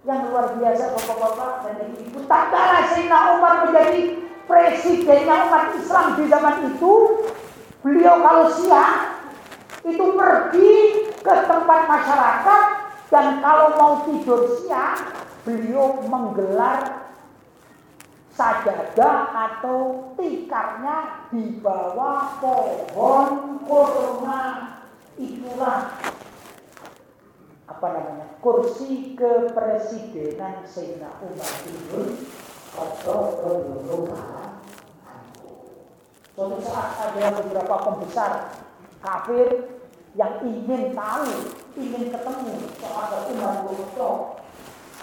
yang luar biasa bapak-bapak dan ibu-ibu. Tak kalah Sayyidina Umar menjadi presidennya umat Islam di zaman itu, beliau kalau siang itu pergi ke tempat masyarakat dan kalau mau tidur siang, beliau menggelar sajadah atau tikarnya di bawah pohon kurma. Itulah apa namanya kursi kepresidenan Sayyidina Umar bin Suatu saat ada beberapa pembesar kafir yang ingin tahu, ingin ketemu sahabat Umar bin.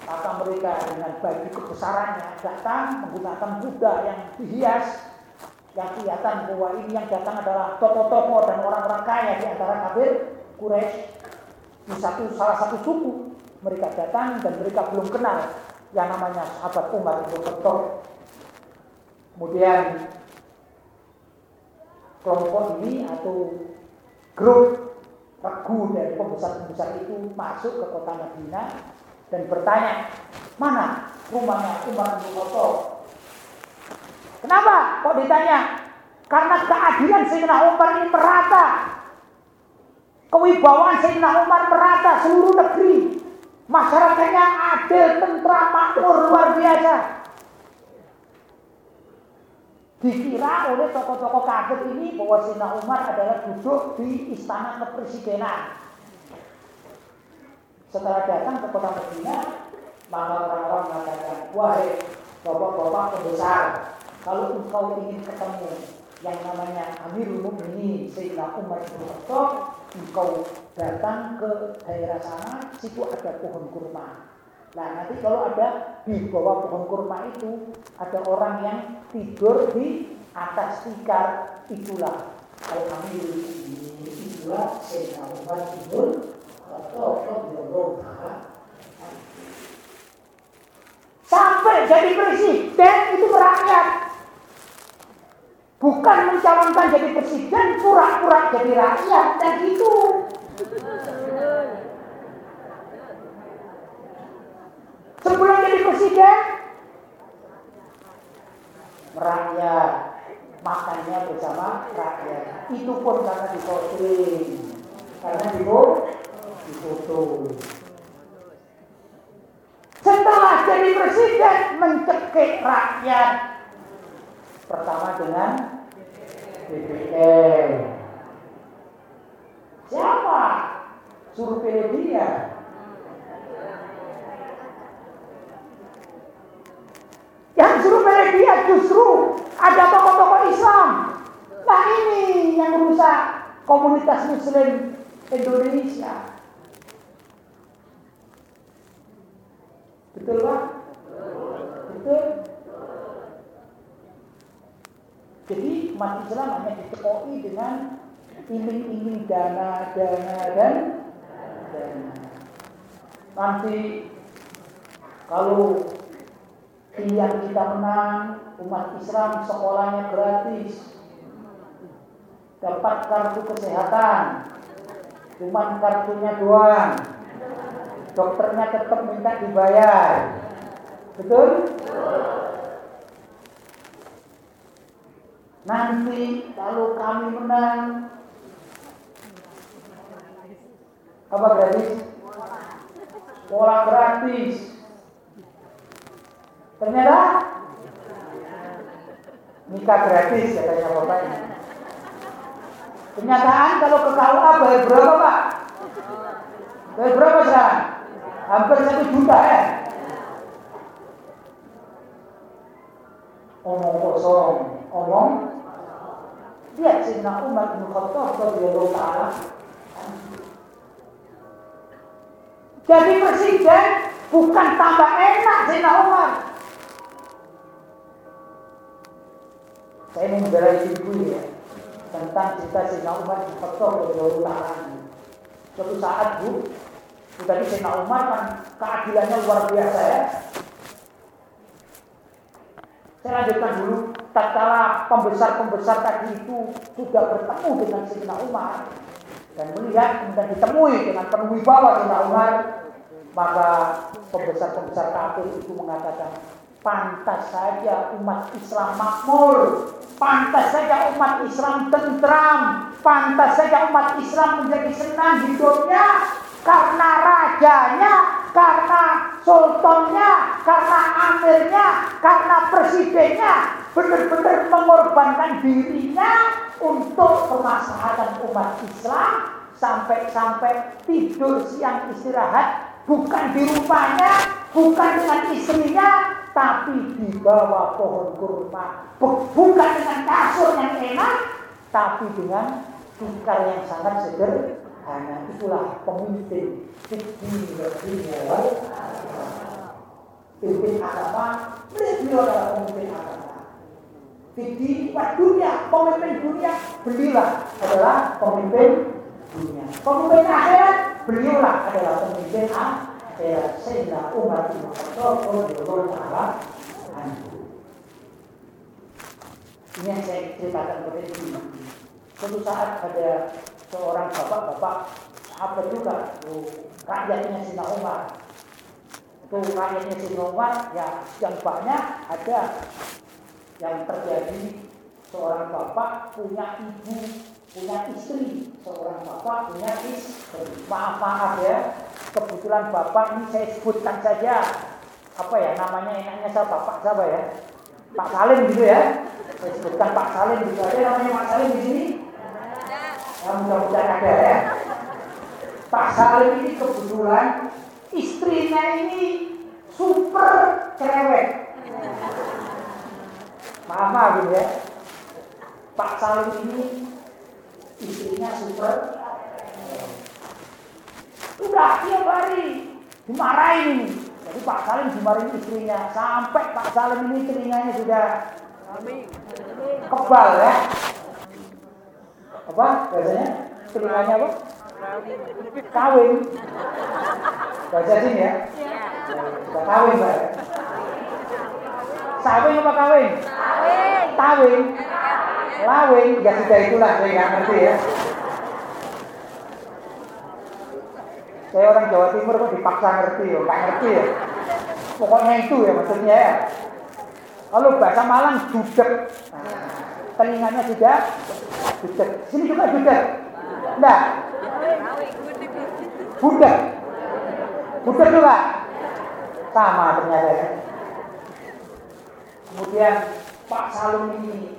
Maka mereka dengan baju kebesarannya datang menggunakan kuda yang dihias yang kelihatan bahwa ini yang datang adalah tokoh-tokoh dan orang-orang kaya di antara kafir Quraisy di satu salah satu suku mereka datang dan mereka belum kenal yang namanya sahabat Umar bin Khattab. Kemudian kelompok ini atau grup regu dari pembesar-pembesar itu masuk ke kota Madinah dan bertanya, mana rumahnya Umar bin Khattab? Kenapa kok ditanya? Karena keadilan Sayyidina Umar ini merata. Kewibawaan Sayyidina Umar merata seluruh negeri. Masyarakatnya adil, tentram, makmur, luar biasa. Dikira oleh tokoh-tokoh kafir ini bahwa Sayyidina Umar adalah duduk di istana kepresidenan. Setelah datang ke kota Medina, maka orang-orang mengatakan, wahai bapak-bapak pembesar, kalau engkau ingin ketemu yang namanya Amirul Mukminin Sayyidina Umar bin Khattab engkau datang ke daerah sana, situ ada pohon kurma. Nah nanti kalau ada di bawah pohon kurma itu ada orang yang tidur di atas tikar itulah Alhamdulillah itulah Sayyidina Umar tidur Sampai jadi presiden itu merakyat. Bukan mencalonkan jadi presiden, pura-pura jadi rakyat, dan itu. Sebelum jadi presiden, rakyat makannya bersama rakyat. Itu pun karena diposting, karena difoto. Setelah jadi presiden, mencekik rakyat. Pertama dengan BBM. Siapa? Suruh dia. Yang suruh pilih dia justru ada tokoh-tokoh Islam. Nah ini yang merusak komunitas Muslim Indonesia. Betul Pak? Betul. Jadi umat Islam hanya dicekoi dengan iming-iming dana, dana dan dana. Nanti kalau pilihan kita menang, umat Islam sekolahnya gratis, dapat kartu kesehatan, cuman kartunya doang, dokternya tetap minta dibayar, betul? Nanti kalau kami menang, apa gratis? Sekolah gratis, Ternyata nikah gratis katanya bapaknya. Kenyataan kalau ke KUA bayar berapa pak? Bayar berapa sekarang? Hampir satu juta ya. Omong kosong, omong. Lihat Sayyidina Umar bin Khattab radhiyallahu taala. Jadi presiden bukan tambah enak Sayyidina Umar, Saya mau membela ibu ya tentang cerita Sayyidina Umar di Fatwa Rasulullah Ta'ala. Suatu saat Bu, tadi Sayyidina Umar kan keadilannya luar biasa ya. Saya lanjutkan dulu, tatkala pembesar-pembesar tadi itu sudah bertemu dengan Sayyidina Umar dan melihat kemudian ditemui dengan penuh wibawa Sayyidina Umar, maka pembesar-pembesar kafir itu mengatakan, pantas saja umat Islam makmur Pantas saja umat Islam tentram, pantas saja umat Islam menjadi senang hidupnya karena rajanya, karena sultannya, karena amirnya, karena presidennya benar-benar mengorbankan dirinya untuk kemaslahatan umat Islam sampai-sampai tidur siang istirahat bukan di rumahnya, bukan dengan istrinya, tapi di bawah pohon kurma. Bukan dengan kasur yang enak, tapi dengan tikar yang sangat sederhana. Itulah pemimpin fikih dunia wal Pimpin agama, beliau adalah pemimpin agama. Fikih dunia, pemimpin dunia, belilah adalah pemimpin dunia. Pemimpin akhirat, beliaulah adalah pemimpin akhirat Umar bin Khattab radhiyallahu taala Ini yang saya ceritakan kepada ini. Suatu saat ada seorang bapak-bapak apa juga rakyatnya Sayyidina Umar. Itu rakyatnya Sayyidina Umar ya yang banyak ada yang terjadi seorang bapak punya ibu punya istri, seorang bapak punya istri. Maaf maaf ya, kebetulan bapak ini saya sebutkan saja apa ya namanya enaknya saya bapak siapa ya? Pak Salim gitu ya. Saya sebutkan Pak Salim gitu ada namanya Pak Salim di sini. Ya mudah-mudahan ada ya. Pak Salim ini kebetulan istrinya ini super cerewet. Maaf maaf gitu ya. Pak Salim ini istrinya super. Udah tiap hari dimarahin. Ini jadi Pak Salim dimarahin istrinya. Sampai Pak Salim ini telinganya sudah kebal ya. Apa biasanya? Telinganya apa? Kawin. Baca sini ya. Sudah kawin Pak Sawing apa kawin? Kawin. Tawin. Lawing. Ya sudah itulah saya nggak ngerti ya. Saya orang Jawa Timur kok dipaksa ngerti ya, nggak ngerti ya. Pokoknya itu ya maksudnya ya. Kalau bahasa Malang judek. Nah, telinganya sudah judek. Sini juga judek. Enggak. Budek. Budek juga. Sama ternyata ya. Kemudian Pak Salum ini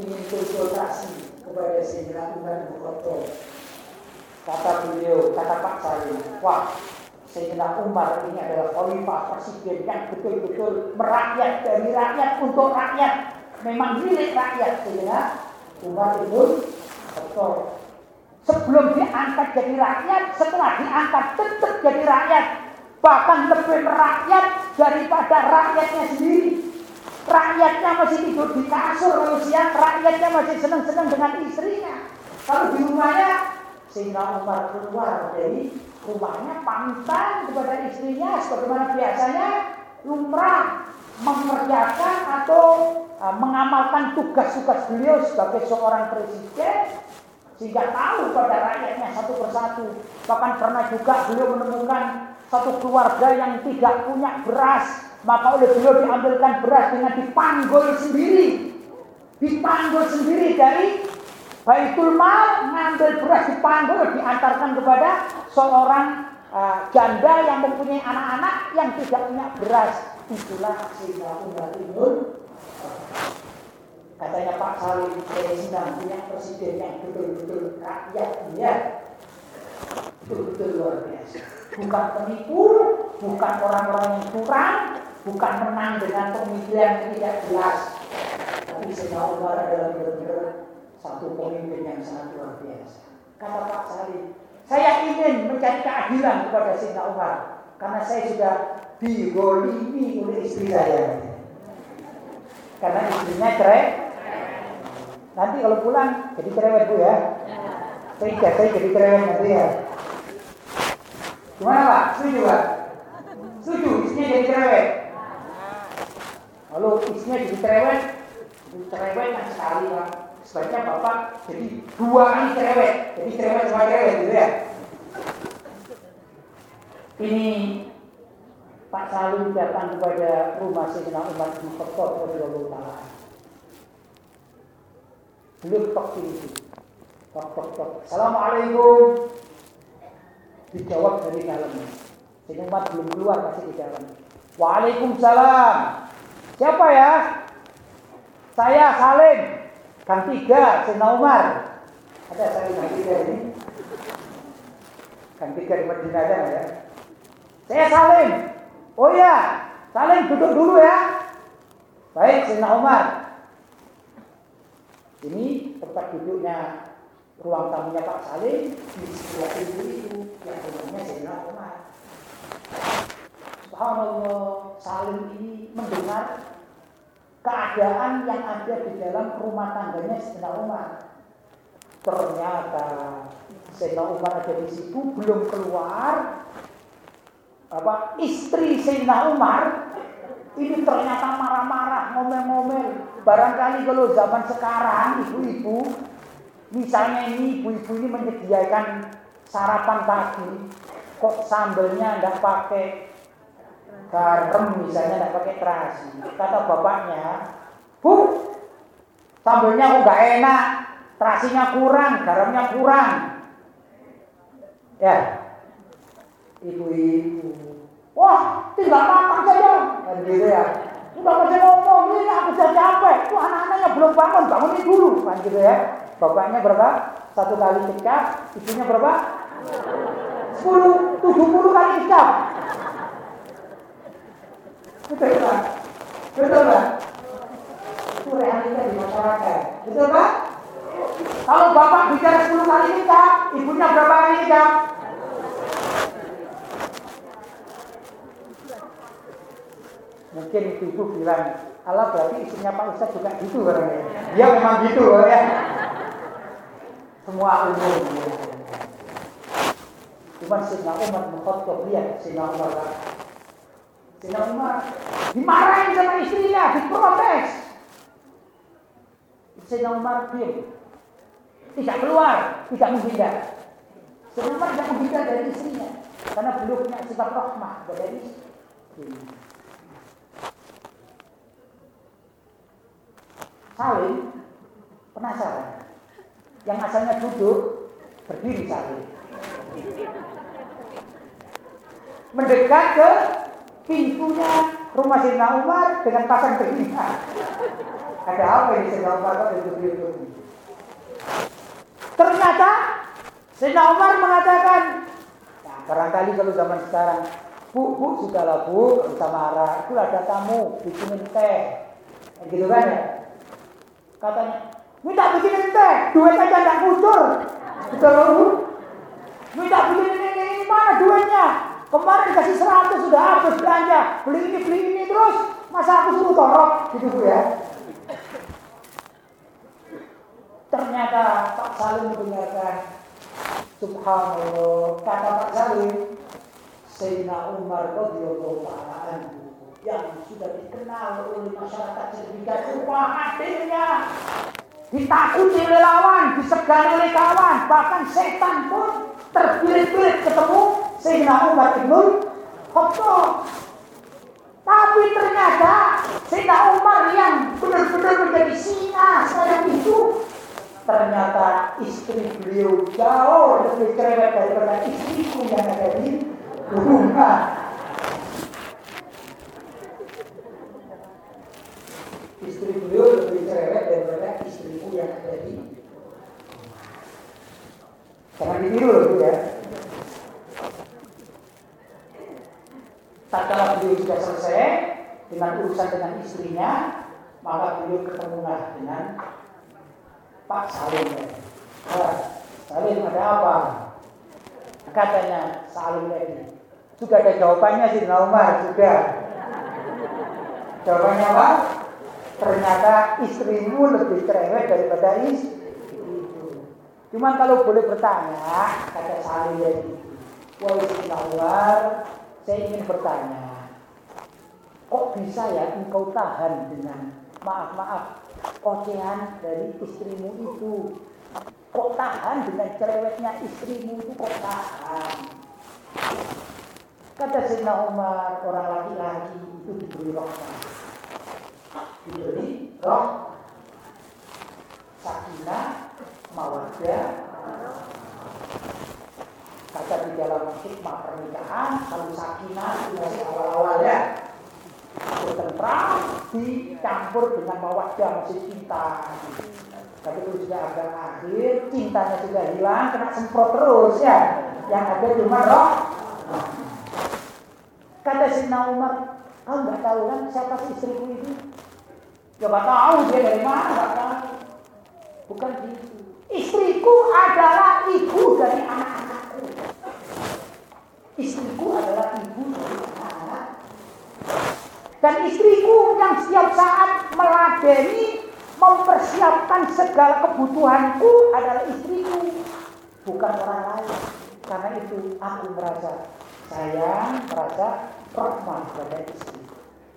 ingin konsultasi kepada Sayyidina Umar bin Khattab. Kata beliau, kata Pak Salim, wah Sayyidina Umar ini adalah khalifah presiden yang betul-betul merakyat dari rakyat untuk rakyat. Memang milik rakyat Sayyidina Umar bin Khattab. Sebelum diangkat jadi rakyat, setelah diangkat tetap jadi rakyat. Bahkan lebih merakyat daripada rakyatnya sendiri. Rakyatnya masih tidur di kasur kalau rakyatnya masih senang-senang dengan istrinya. Kalau di rumahnya, sehingga Umar keluar dari rumahnya pamitan kepada istrinya sebagaimana biasanya lumrah mengerjakan atau uh, mengamalkan tugas-tugas beliau sebagai seorang presiden sehingga tahu pada rakyatnya satu persatu. Bahkan pernah juga beliau menemukan satu keluarga yang tidak punya beras, maka oleh beliau diambilkan beras dengan dipanggul sendiri. Dipanggul sendiri dari Baitul Mal, mengambil beras dipanggul, diantarkan kepada seorang uh, janda yang mempunyai anak-anak yang tidak punya beras. Itulah sehingga Umar Ibn Katanya Pak Salim, sedang punya presiden yang betul-betul rakyatnya. Betul-betul luar biasa. Bukan penipu, bukan orang-orang yang curang, bukan menang dengan pemilihan yang tidak jelas. Tapi Sayyidina Umar adalah benar-benar satu pemimpin yang sangat luar biasa. Kata Pak Salim, saya ingin mencari keadilan kepada Sayyidina Umar. Karena saya sudah digolimi oleh istri saya. Karena istrinya cerai, Nanti kalau pulang jadi cerewet bu ya. Saya jadi cerewet nanti ya. Gimana pak? Setuju pak? Setuju istrinya jadi cerewet. Kalau istrinya jadi cerewet, jadi cerewet yang sekali pak. Sebaiknya bapak jadi dua kali cerewet. Jadi cerewet sama cerewet gitu ya. Ini Pak Salim datang kepada rumah Sayyidina Umar bin Khattab radhiyallahu taala. Beliau ketok pintu. Tok tok tok. Assalamualaikum. Dijawab dari dalam. Sayyidina Umar belum keluar masih di dalam. Waalaikumsalam. Siapa ya? Saya Salim. Gang tiga, Sayyidina Umar. Ada Salim gang tiga ini? Gang tiga di Madinah ada ya? Saya Salim. Oh iya, Salim duduk dulu ya. Baik, Sayyidina Umar. Ini tempat duduknya ruang tamunya Pak Salim di sebelah pintu itu yang rumahnya Sayyidina Umar. Subhanallah, Salim ini mendengar keadaan yang ada di dalam rumah tangganya Sayyidina Umar. Ternyata Sayyidina Umar ada di situ belum keluar apa istri Sayyidina Umar ini ternyata marah-marah, ngomel-ngomel. Barangkali kalau zaman sekarang ibu-ibu, misalnya ini ibu-ibu ini menyediakan sarapan pagi, kok sambelnya tidak pakai garam misalnya tidak pakai terasi. Kata bapaknya, bu, sambelnya kok nggak enak. terasinya kurang, garamnya kurang. Ya, ibu-ibu, wah tinggal makan saja, kan gitu ya. Udah masih ngomong, ini aku sudah capek. Tuh anak-anaknya belum bangun, bangunin dulu, kan gitu ya. Bapaknya berapa? Satu kali cekap, ibunya berapa? Sepuluh, tujuh puluh kali cekap. Betul kan? Betul kan? Itu realita di masyarakat. Betul kan? Kalau bapak bicara sepuluh kali cekap, ibunya berapa kali cekap? Mungkin ibu bilang, Allah berarti istrinya Pak Ustadz juga gitu barangnya. Ya memang gitu ya. Semua umum. Ya. Cuman Sayyidina Umar Mukhottob lihat Sayyidina Umar Sayyidina Umar dimarahin sama istrinya, diprotes. Sayyidina Umar diam. Tidak keluar, tidak menghindar. Sayyidina Umar tidak menghindar dari istrinya. Karena belum punya sifat rahmah dari. Saling penasaran. Yang asalnya duduk, berdiri saling. Mendekat ke pintunya rumah Sina Umar dengan pasang telinga. Ada apa ini Sina Umar kok duduk Ternyata Sina Umar mengatakan, nah, barangkali kalau zaman sekarang, Bu, Bu, sudahlah Bu, marah, itu ada tamu, bikinin teh. Gitu kan ya? Katanya, minta bikinin teh, duit aja tidak kucur. Betul Bu? Minta bikinin ini, ini mana duitnya? Kemarin kasih 100 sudah habis belanja, beli ini, beli ini terus. Masa aku suruh torok? Gitu Bu ya. Ternyata Pak Salim mendengarkan Subhanallah kata Pak Salim Sayyidina Umar radhiyallahu taala yang sudah dikenal oleh masyarakat sedemikian rupa hadirnya ditakuti oleh lawan, disegani oleh kawan, bahkan setan pun terbirit-birit ketemu Sayyidina Umar ibn Khattab. Tapi ternyata Sayyidina Umar yang benar-benar menjadi singa saat itu ternyata istri beliau jauh lebih cerewet daripada istriku yang ada di rumah. Istri beliau lebih cerewet daripada istriku yang ada di Jangan ditiru loh ya. Tatkala beliau sudah selesai dengan urusan dengan istrinya, maka beliau ketemulah dengan Pak Salim. Pak Salim ada apa? Katanya Salim lagi. Sudah ada jawabannya sih Umar sudah. Jawabannya apa? Ternyata istrimu lebih cerewet daripada istri. Cuman kalau boleh bertanya, kata Salim lagi. Wahai Umar, saya ingin bertanya. Kok bisa ya engkau tahan dengan maaf-maaf ocehan dari istrimu itu. Kok tahan dengan cerewetnya istrimu itu kok tahan? Kata Sayyidina Umar, orang laki-laki itu diberi rahmat. Diberi roh, sakinah, mawadah, kata di dalam hikmah pernikahan, kalau sakinah itu masih awal-awal ya, bertentram dicampur dengan mawadah masih cinta. Tapi sudah agak akhir, cintanya sudah hilang, kena semprot terus ya. Yang ada cuma roh. Kata si Umar, kau nggak tahu kan siapa istriku itu? Ya nggak tahu dia dari mana, tahu. Bukan gitu. Istriku adalah ibu dari anak-anakku. Istriku adalah ibu dari anak-anak dan istriku yang setiap saat meladeni mempersiapkan segala kebutuhanku adalah istriku, bukan orang lain. Karena itu aku merasa sayang, merasa rahmat pada istri.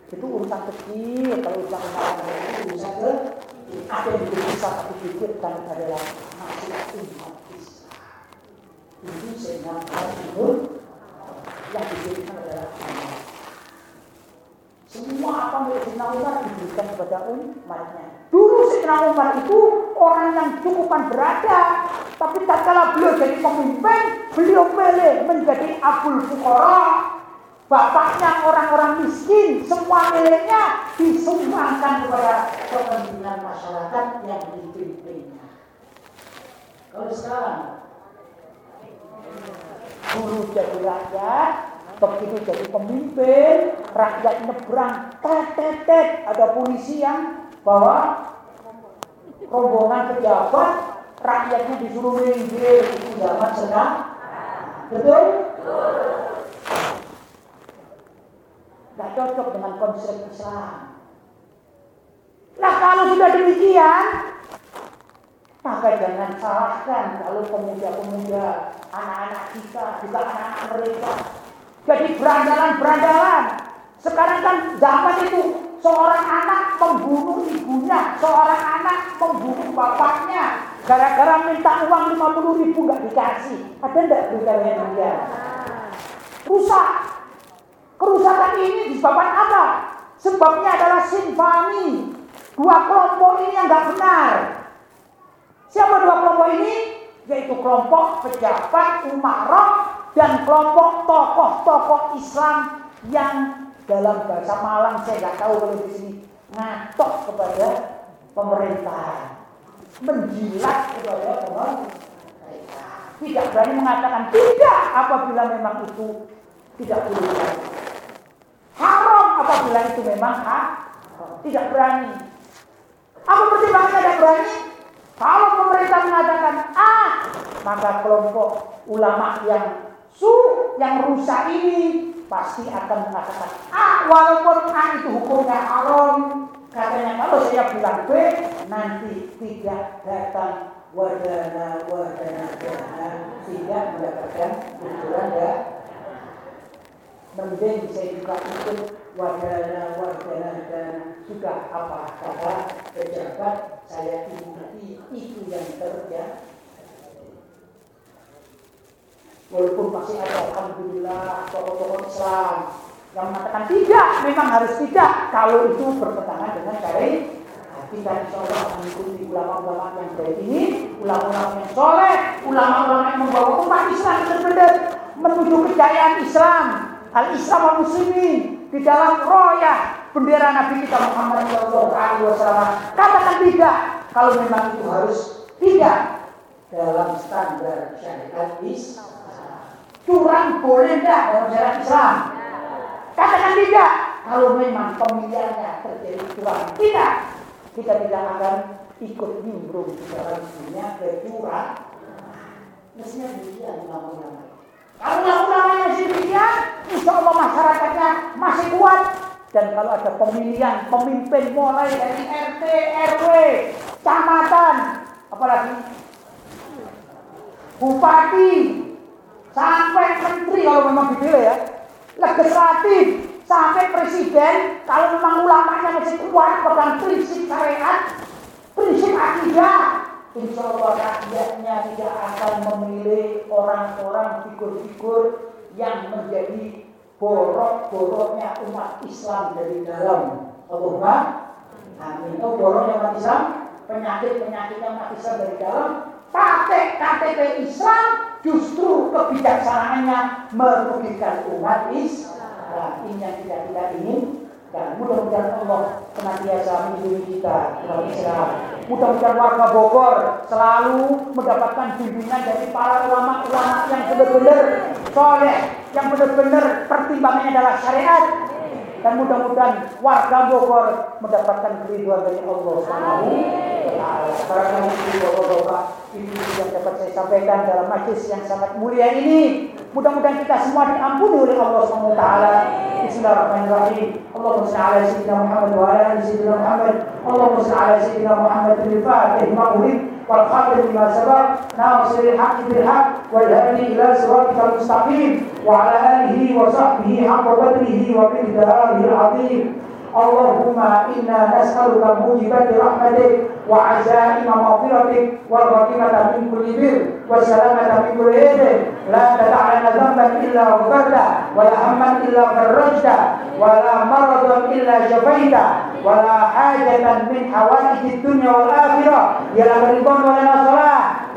Itu urusan kecil, kalau urusan kemarin itu urusan ke ada yang bisa aku pikirkan adalah nasib umat Islam. Itu sehingga yang diberikan adalah umat semua apa milik Sayyidina Umar diberikan kepada umatnya. Dulu Sayyidina Umar itu orang yang cukupan berada. Tapi tak kala beliau jadi pemimpin, beliau pilih menjadi Abul Fukara. Bapaknya orang-orang miskin, semua miliknya disumbangkan kepada kepentingan masyarakat yang dipimpinnya. Kalau sekarang dulu jadi rakyat, begitu jadi pemimpin, rakyat nyebrang, tetet, ada polisi yang bawa rombongan pejabat, rakyatnya disuruh minggir, itu zaman sedang. Betul? Gak cocok dengan konsep Islam. Nah kalau sudah demikian, maka jangan salahkan kalau pemuda-pemuda, anak-anak kita, juga anak-anak mereka jadi berandalan-berandalan. Sekarang kan zaman itu seorang anak membunuh ibunya, seorang anak membunuh bapaknya. Gara-gara minta uang 50 ribu nggak dikasih. Ada enggak beritanya dia? Rusak. Kerusakan ini disebabkan apa? Sebabnya adalah simfani. Dua kelompok ini yang nggak benar. Siapa dua kelompok ini? Yaitu kelompok pejabat umarok dan kelompok tokoh-tokoh Islam yang dalam bahasa Malang saya nggak tahu kalau di sini ngatok kepada pemerintah, menjilat kepada pemerintah. Tidak berani mengatakan tidak apabila memang itu tidak boleh. Apabila itu memang hak. Tidak berani. Apa pertimbangannya tidak berani? Kalau pemerintah mengatakan A, maka kelompok ulama yang su yang rusak ini pasti akan mengatakan A, walaupun A itu hukumnya haram. Katanya kalau saya bilang B, nanti tidak datang wadana wadana wadana tidak mendapatkan ukuran ya mending saya juga ikut wadana wadana dan sudah apa kata pejabat saya ikuti itu yang terjadi walaupun masih ada alhamdulillah tokoh-tokoh Islam yang mengatakan tidak memang harus tidak. Kalau itu bertentangan dengan syariat kita insya mengikuti ulama-ulama yang baik ini, ulama-ulama yang soleh, ulama-ulama yang membawa umat Islam benar-benar menuju kejayaan Islam, al-Islam al muslimin di dalam roya bendera Nabi kita Muhammad Shallallahu Alaihi Wasallam. Katakan tidak kalau memang itu harus tidak dalam standar syariat Islam. Curang boleh tidak dalam syariat Islam? Katakan tidak kalau memang pemilihannya terjadi curang. Tidak kita tidak akan ikut nimbrung di dalam dunia bercurang. Mestinya demikian ulama-ulama. Kalau ulama-ulama masih demikian, insya Allah masyarakatnya masih kuat. Dan kalau ada pemilihan pemimpin mulai dari RT, RW, kecamatan, apalagi bupati, sampai menteri kalau memang dipilih ya, legislatif, sampai presiden kalau memang ulamanya masih kuat pegang prinsip syariat, prinsip akidah, insya Allah rakyatnya tidak akan memilih orang-orang figur-figur yang menjadi borok-boroknya umat Islam dari dalam. Allahumma amin. Oh boroknya umat Islam, penyakit-penyakitnya umat Islam dari dalam. Pakai KTP Islam justru kebijaksanaannya merugikan umat Islam. Nah, ini yang tidak kita ingin dan mudah-mudahan Allah senantiasa melindungi kita umat Islam. Mudah-mudahan warga Bogor selalu mendapatkan bimbingan dari para ulama-ulama yang benar-benar soleh, yang benar-benar pertimbangannya adalah syariat. Dan mudah-mudahan warga Bogor mendapatkan keriduan dari Allah Subhanahu Barangkali itu bapak-bapak ini yang dapat saya sampaikan dalam majlis yang sangat mulia ini. Mudah-mudahan kita semua diampuni oleh Allah wa taala. Bismillahirrahmanirrahim. Allahumma shalli ala sayyidina Muhammad wa ala ali sayyidina Muhammad. Allahumma shalli ala sayyidina Muhammad bil fatih ma ulid wal khatim lima sabaq nasiril haqqi bil haqq wal hadi ila siratal mustaqim wa ala alihi wa sahbihi haqqa qadrihi wa miqdarihi al-azim. اللهم إنا نسألك موجبات رحمتك وعزائم مغفرتك والغنيمة من كل بر والسلامة من كل إثم لا تدع لنا ذنبا إلا غفرته ولا هما إلا فرجته ولا مرضا إلا شفيته ولا حاجة من حوائج الدنيا والآخرة. يا رضوان ولنا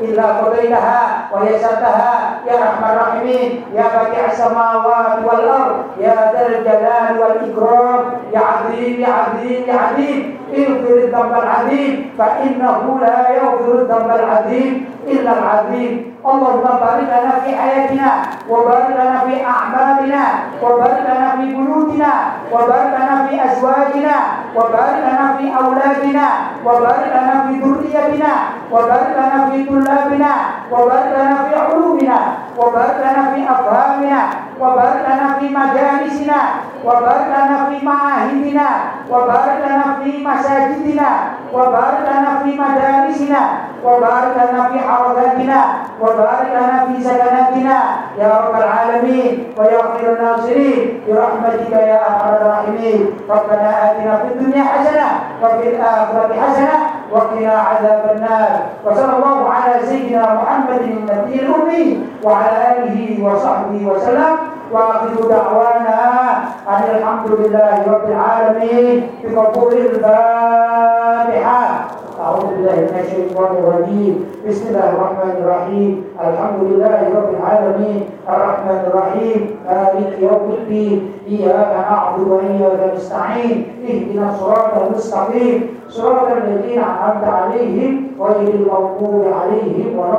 صلاة إلا قضيتها ويسرتها يا أرحم الراحمين يا بديع السماوات والأرض يا ذا الجلال والإكرام يا عظيم يا عظيم يا عظيم اغفر الذنب العظيم فإنه لا يغفر الذنب العظيم إلا العظيم اللهم بارك لنا في حياتنا وبارك لنا في أعمالنا وبارك لنا في بيوتنا وبارك لنا في أزواجنا وبارك لنا في أولادنا وبارك لنا في ذريتنا وبارك لنا في طلابنا وبارك لنا في علومنا وبارك لنا في أفهامنا وبارك لنا في مجالسنا وبارك لنا في معاهدنا وبارك لنا في مساجدنا وبارك لنا في مدارسنا وبارك لنا في حركاتنا وبارك لنا في سكناتنا يا رب العالمين ويا خير الناصرين برحمتك يا ارحم الراحمين ربنا اتنا في الدنيا حسنه وفي الاخره حسنه وقنا عذاب النار. وصلى الله على سيدنا محمد النبي الأمي وعلى آله وصحبه وسلم. واخر دعوانا ان الحمد لله رب العالمين بقبول الفاتحه أعوذ بالله من الشيطان الرجيم بسم الله الرحمن الرحيم الحمد لله رب العالمين الرحمن الرحيم مالك يوم الدين إياك نعبد وإياك نستعين اهدنا الصراط المستقيم صراط الذين أنعمت عليهم غير المغضوب عليهم ولا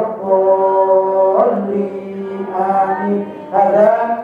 الضالين آمين هذا